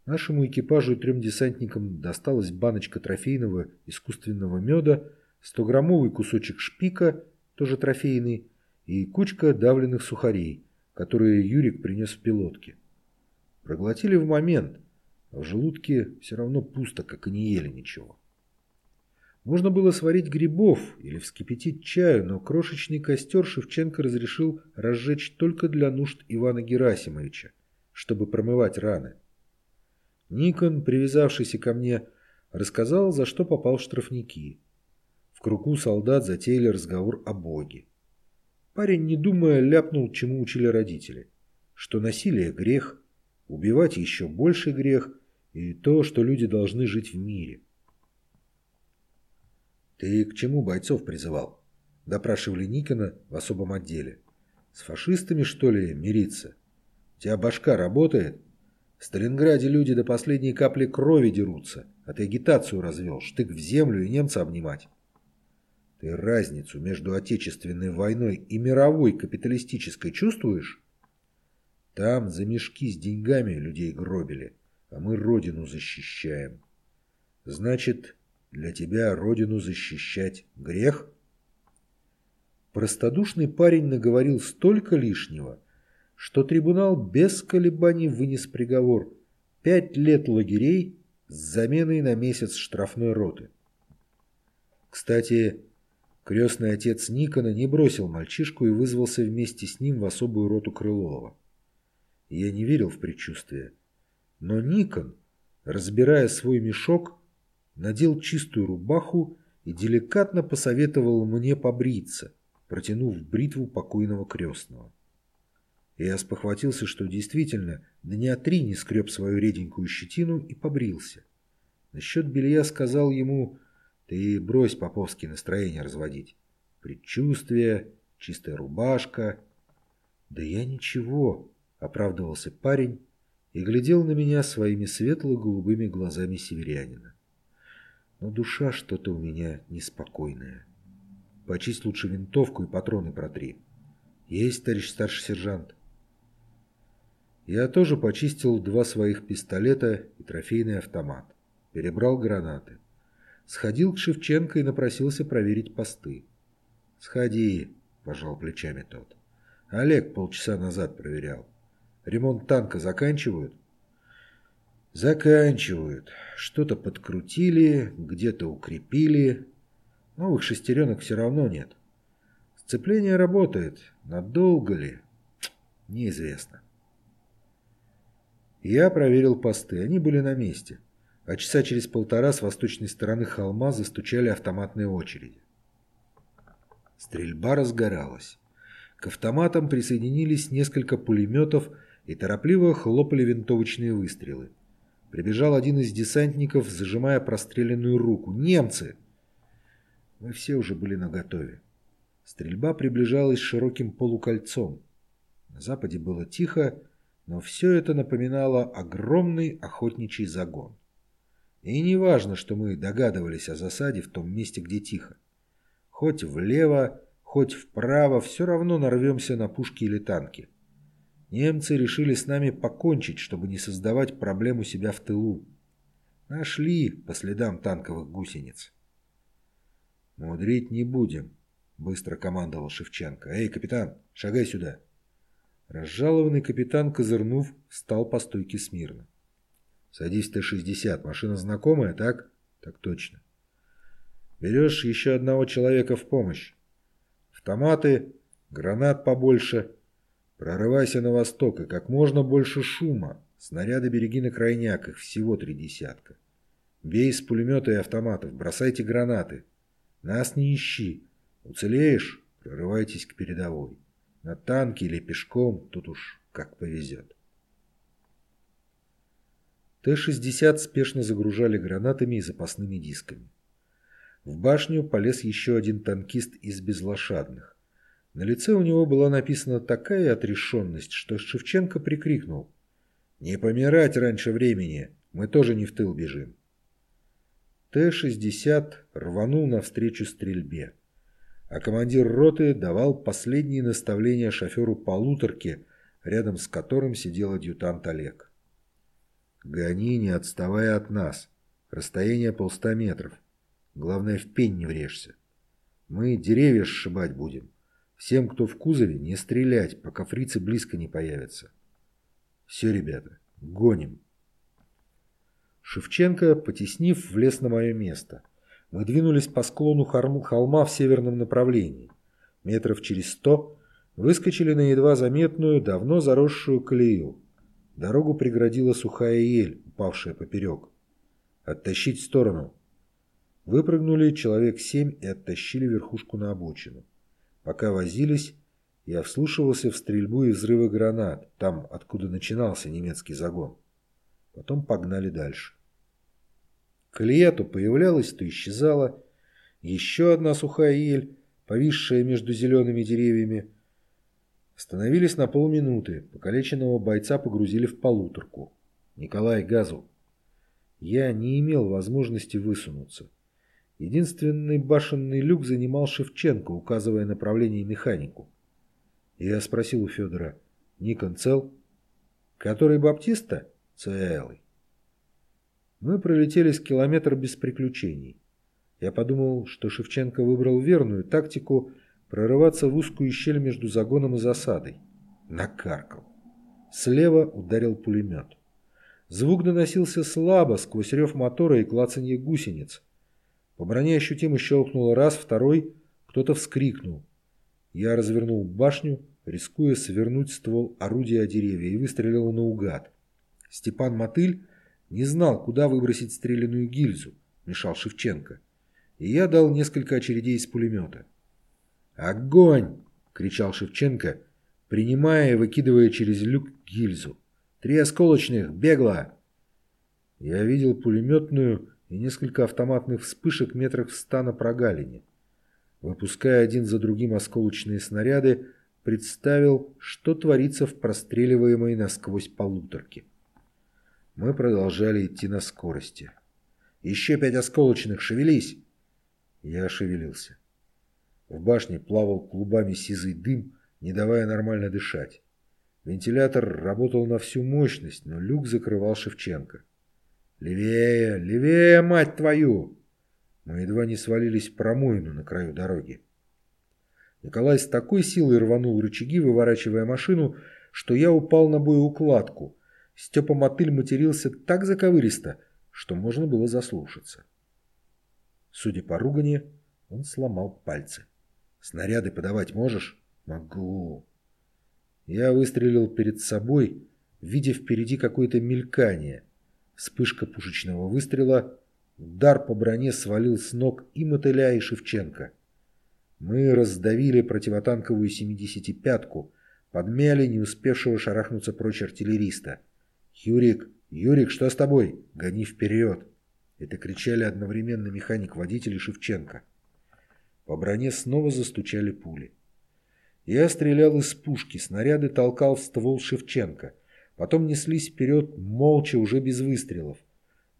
Нашему экипажу и трем десантникам досталась баночка трофейного искусственного меда, 100-граммовый кусочек шпика, тоже трофейный, и кучка давленных сухарей, которые Юрик принес в пилотке. Проглотили в момент, а в желудке все равно пусто, как и не ели ничего. Можно было сварить грибов или вскипятить чаю, но крошечный костер Шевченко разрешил разжечь только для нужд Ивана Герасимовича, чтобы промывать раны. Никон, привязавшийся ко мне, рассказал, за что попал в штрафники. В кругу солдат затеяли разговор о Боге. Парень, не думая, ляпнул, чему учили родители. Что насилие – грех, убивать еще больше грех, и то, что люди должны жить в мире – «Ты к чему бойцов призывал?» – допрашивали Никона в особом отделе. «С фашистами, что ли, мириться? У тебя башка работает? В Сталинграде люди до последней капли крови дерутся, а ты агитацию развел, штык в землю и немца обнимать». «Ты разницу между Отечественной войной и мировой капиталистической чувствуешь?» Там за мешки с деньгами людей гробили, а мы родину защищаем. Значит, для тебя родину защищать грех? Простодушный парень наговорил столько лишнего, что трибунал без колебаний вынес приговор пять лет лагерей с заменой на месяц штрафной роты. Кстати, крестный отец Никона не бросил мальчишку и вызвался вместе с ним в особую роту Крылова. Я не верил в предчувствие, но Никон, разбирая свой мешок, надел чистую рубаху и деликатно посоветовал мне побриться, протянув бритву покойного крестного. Я спохватился, что действительно дня три не скреб свою реденькую щетину и побрился. Насчет белья сказал ему, ты брось поповские настроения разводить. Предчувствие, чистая рубашка. Да я ничего, оправдывался парень и глядел на меня своими светло-голубыми глазами северянина но душа что-то у меня неспокойная. Почисть лучше винтовку и патроны протри. Есть, товарищ старший сержант. Я тоже почистил два своих пистолета и трофейный автомат. Перебрал гранаты. Сходил к Шевченко и напросился проверить посты. «Сходи», – пожал плечами тот. Олег полчаса назад проверял. Ремонт танка заканчивают? Заканчивают. Что-то подкрутили, где-то укрепили. Новых шестеренок все равно нет. Сцепление работает. Надолго ли? Неизвестно. Я проверил посты. Они были на месте. а часа через полтора с восточной стороны холма застучали автоматные очереди. Стрельба разгоралась. К автоматам присоединились несколько пулеметов и торопливо хлопали винтовочные выстрелы. Прибежал один из десантников, зажимая простреленную руку. «Немцы!» Мы все уже были наготове. Стрельба приближалась широким полукольцом. На западе было тихо, но все это напоминало огромный охотничий загон. И не важно, что мы догадывались о засаде в том месте, где тихо. Хоть влево, хоть вправо, все равно нарвемся на пушки или танки. Немцы решили с нами покончить, чтобы не создавать проблем у себя в тылу. Нашли по следам танковых гусениц. «Мудрить не будем», — быстро командовал Шевченко. «Эй, капитан, шагай сюда». Разжалованный капитан, козырнув, встал по стойке смирно. «Садись Т-60. Машина знакомая, так?» «Так точно». «Берешь еще одного человека в помощь. Автоматы, гранат побольше. Прорывайся на восток и как можно больше шума. Снаряды береги на крайняках, всего три десятка. Бей из пулемета и автоматов, бросайте гранаты. Нас не ищи. Уцелеешь? Прорывайтесь к передовой. На танке или пешком, тут уж как повезет. Т-60 спешно загружали гранатами и запасными дисками. В башню полез еще один танкист из безлошадных. На лице у него была написана такая отрешенность, что Шевченко прикрикнул. «Не помирать раньше времени, мы тоже не в тыл бежим». Т-60 рванул навстречу стрельбе а командир роты давал последние наставления шоферу полуторки, рядом с которым сидел адъютант Олег. «Гони, не отставая от нас. Расстояние полста метров. Главное, в пень не врежься. Мы деревья сшибать будем. Всем, кто в кузове, не стрелять, пока фрицы близко не появятся. Все, ребята, гоним». Шевченко, потеснив, влез на мое место – мы двинулись по склону холма в северном направлении. Метров через сто выскочили на едва заметную, давно заросшую колею. Дорогу преградила сухая ель, упавшая поперек. «Оттащить в сторону!» Выпрыгнули человек семь и оттащили верхушку на обочину. Пока возились, я вслушивался в стрельбу и взрывы гранат, там, откуда начинался немецкий загон. Потом погнали дальше. Колея то появлялась, то исчезала. Еще одна сухая ель, повисшая между зелеными деревьями. Остановились на полминуты. Покалеченного бойца погрузили в полуторку. Николай газу. Я не имел возможности высунуться. Единственный башенный люк занимал Шевченко, указывая направление механику. Я спросил у Федора, Никон цел? Который Баптиста? Целый. Мы пролетели с километр без приключений. Я подумал, что Шевченко выбрал верную тактику прорываться в узкую щель между загоном и засадой. Накаркал. Слева ударил пулемет. Звук доносился слабо, сквозь рев мотора и клацанье гусениц. По броне ощутимо щелкнуло раз, второй, кто-то вскрикнул. Я развернул башню, рискуя свернуть ствол орудия о деревья, и выстрелил наугад. Степан Мотыль не знал, куда выбросить стрелянную гильзу, мешал Шевченко. И я дал несколько очередей из пулемета. «Огонь!» — кричал Шевченко, принимая и выкидывая через люк гильзу. «Три осколочных! Бегло!» Я видел пулеметную и несколько автоматных вспышек метрах в ста на прогалине. Выпуская один за другим осколочные снаряды, представил, что творится в простреливаемой насквозь полуторке. Мы продолжали идти на скорости. «Еще пять осколочных! Шевелись!» Я шевелился. В башне плавал клубами сизый дым, не давая нормально дышать. Вентилятор работал на всю мощность, но люк закрывал Шевченко. «Левее! Левее, мать твою!» Мы едва не свалились в промоину на краю дороги. Николай с такой силой рванул рычаги, выворачивая машину, что я упал на боеукладку, Степа Мотыль матерился так заковыристо, что можно было заслушаться. Судя по ругани, он сломал пальцы. «Снаряды подавать можешь?» «Могу». Я выстрелил перед собой, видя впереди какое-то мелькание. Вспышка пушечного выстрела, удар по броне свалил с ног и Мотыля, и Шевченко. Мы раздавили противотанковую 75-ку, подмяли не успевшего шарахнуться прочь артиллериста. «Юрик, Юрик, что с тобой? Гони вперед!» Это кричали одновременно механик-водитель и Шевченко. По броне снова застучали пули. Я стрелял из пушки, снаряды толкал в ствол Шевченко. Потом неслись вперед, молча, уже без выстрелов.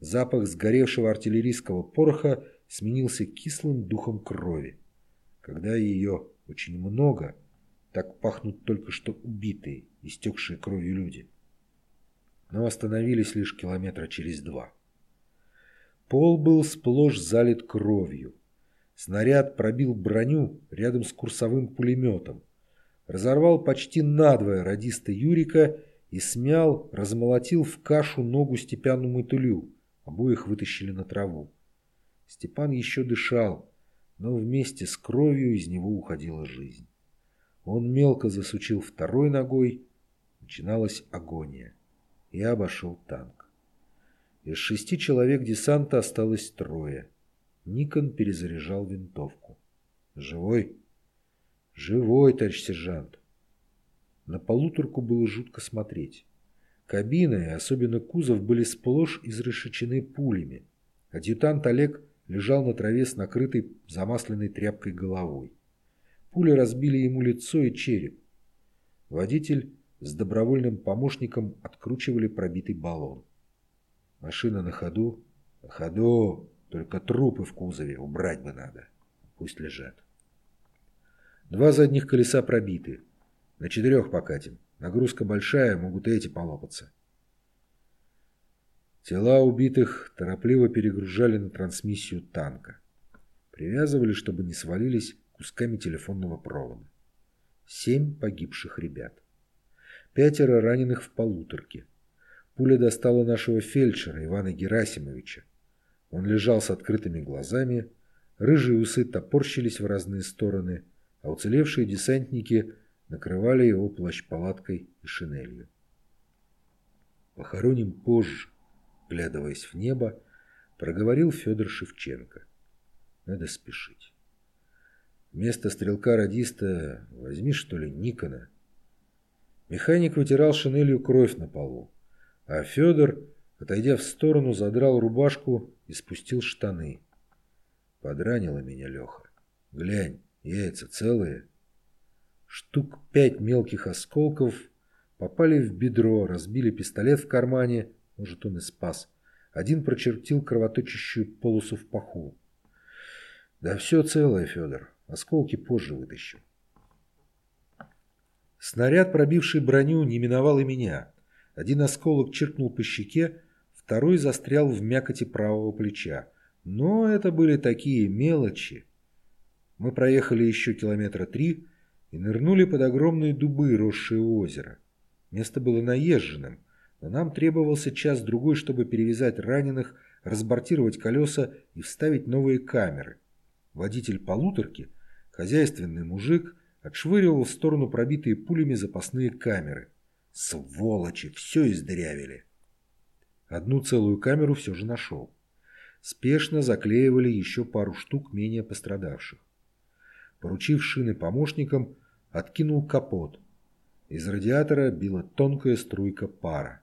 Запах сгоревшего артиллерийского пороха сменился кислым духом крови. Когда ее очень много, так пахнут только что убитые, истекшие кровью люди. Но остановились лишь километра через два. Пол был сплошь залит кровью. Снаряд пробил броню рядом с курсовым пулеметом. Разорвал почти надвое радиста Юрика и смял, размолотил в кашу ногу Степану Мотылю. Обоих вытащили на траву. Степан еще дышал, но вместе с кровью из него уходила жизнь. Он мелко засучил второй ногой, начиналась агония. Я обошел танк. Из шести человек десанта осталось трое. Никон перезаряжал винтовку. «Живой?» «Живой, товарищ сержант». На полуторку было жутко смотреть. Кабина и особенно кузов были сплошь изрешечены пулями. Адъютант Олег лежал на траве с накрытой замасленной тряпкой головой. Пули разбили ему лицо и череп. Водитель с добровольным помощником откручивали пробитый баллон. Машина на ходу. На ходу. Только трупы в кузове убрать бы надо. Пусть лежат. Два задних колеса пробиты. На четырех покатим. Нагрузка большая, могут и эти полопаться. Тела убитых торопливо перегружали на трансмиссию танка. Привязывали, чтобы не свалились кусками телефонного провода. Семь погибших ребят. Пятеро раненых в полуторке. Пуля достала нашего фельдшера Ивана Герасимовича. Он лежал с открытыми глазами, рыжие усы топорщились в разные стороны, а уцелевшие десантники накрывали его плащ-палаткой и шинелью. Похороним позже, вглядываясь в небо, проговорил Федор Шевченко. Надо спешить. Вместо стрелка-радиста возьми, что ли, Никона. Механик вытирал шинелью кровь на полу, а Федор, отойдя в сторону, задрал рубашку и спустил штаны. Подранила меня Леха. Глянь, яйца целые. Штук пять мелких осколков попали в бедро, разбили пистолет в кармане может, он и спас. Один прочертил кровоточащую полосу в паху. Да все целое, Федор. Осколки позже вытащу. Снаряд, пробивший броню, не миновал и меня. Один осколок чиркнул по щеке, второй застрял в мякоти правого плеча. Но это были такие мелочи. Мы проехали еще километра три и нырнули под огромные дубы, росшие у озера. Место было наезженным, но нам требовался час-другой, чтобы перевязать раненых, разбортировать колеса и вставить новые камеры. Водитель полуторки, хозяйственный мужик, отшвыривал в сторону пробитые пулями запасные камеры. Сволочи, все издырявили. Одну целую камеру все же нашел. Спешно заклеивали еще пару штук менее пострадавших. Поручив шины помощникам, откинул капот. Из радиатора била тонкая струйка пара.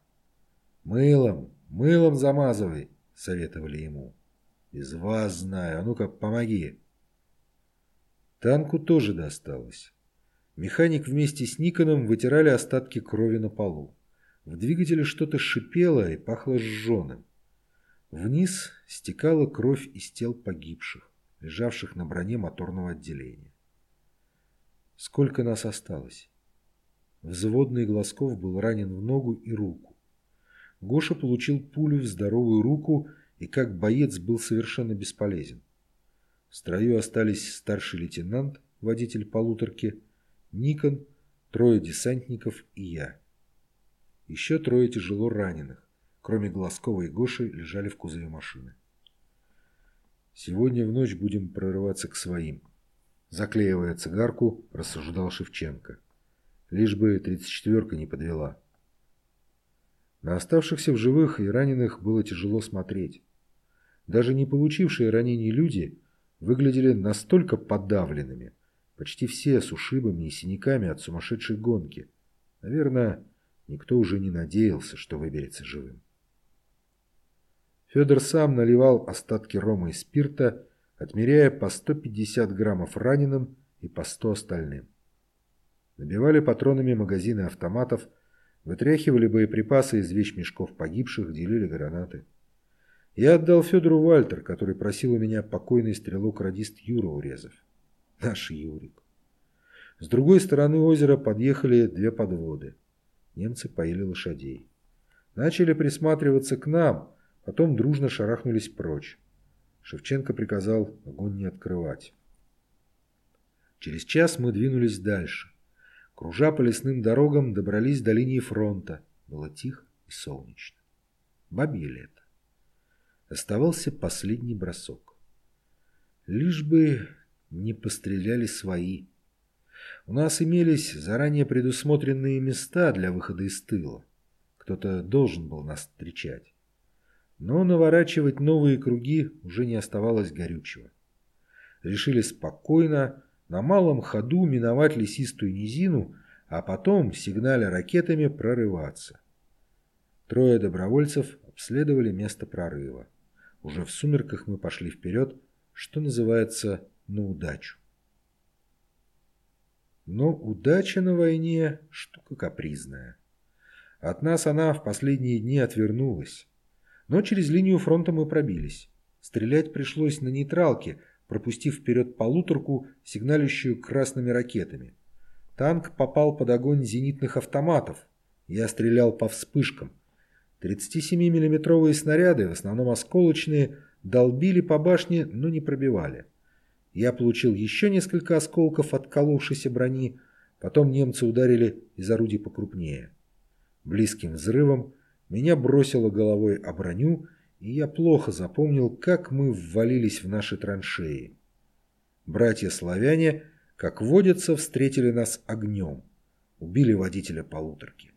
«Мылом, мылом замазывай», — советовали ему. «Из вас знаю, а ну-ка помоги». Танку тоже досталось. Механик вместе с Никоном вытирали остатки крови на полу. В двигателе что-то шипело и пахло сжженным. Вниз стекала кровь из тел погибших, лежавших на броне моторного отделения. Сколько нас осталось? Взводный Глазков был ранен в ногу и руку. Гоша получил пулю в здоровую руку и как боец был совершенно бесполезен. В строю остались старший лейтенант, водитель полуторки, Никон, трое десантников и я. Еще трое тяжело раненых, кроме Глазкова и Гоши, лежали в кузове машины. «Сегодня в ночь будем прорываться к своим», — заклеивая цигарку, рассуждал Шевченко. «Лишь бы тридцать четверка не подвела». На оставшихся в живых и раненых было тяжело смотреть. Даже не получившие ранений люди выглядели настолько подавленными, почти все с ушибами и синяками от сумасшедшей гонки. Наверное, никто уже не надеялся, что выберется живым. Федор сам наливал остатки рома и спирта, отмеряя по 150 граммов раненым и по 100 остальным. Набивали патронами магазины автоматов, вытряхивали боеприпасы из вещмешков погибших, делили гранаты. Я отдал Федору Вальтер, который просил у меня покойный стрелок-радист Юра Урезов. Наш Юрик. С другой стороны озера подъехали две подводы. Немцы поили лошадей. Начали присматриваться к нам, потом дружно шарахнулись прочь. Шевченко приказал огонь не открывать. Через час мы двинулись дальше. Кружа по лесным дорогам, добрались до линии фронта. Было тихо и солнечно. Бабье лето. Оставался последний бросок. Лишь бы не постреляли свои. У нас имелись заранее предусмотренные места для выхода из тыла. Кто-то должен был нас встречать. Но наворачивать новые круги уже не оставалось горючего. Решили спокойно, на малом ходу миновать лесистую низину, а потом, сигналя ракетами, прорываться. Трое добровольцев обследовали место прорыва. Уже в сумерках мы пошли вперед, что называется, на удачу. Но удача на войне – штука капризная. От нас она в последние дни отвернулась. Но через линию фронта мы пробились. Стрелять пришлось на нейтралке, пропустив вперед полуторку, сигналищую красными ракетами. Танк попал под огонь зенитных автоматов. Я стрелял по вспышкам. 37 миллиметровые снаряды, в основном осколочные, долбили по башне, но не пробивали. Я получил еще несколько осколков от коловшейся брони, потом немцы ударили из орудий покрупнее. Близким взрывом меня бросило головой о броню, и я плохо запомнил, как мы ввалились в наши траншеи. Братья-славяне, как водятся, встретили нас огнем. Убили водителя полуторки.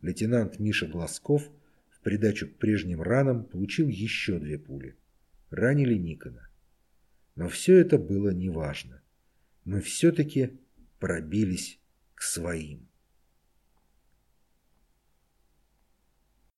Лейтенант Миша Глазков в придачу к прежним ранам получил еще две пули. Ранили Никона. Но все это было неважно. Мы все-таки пробились к своим.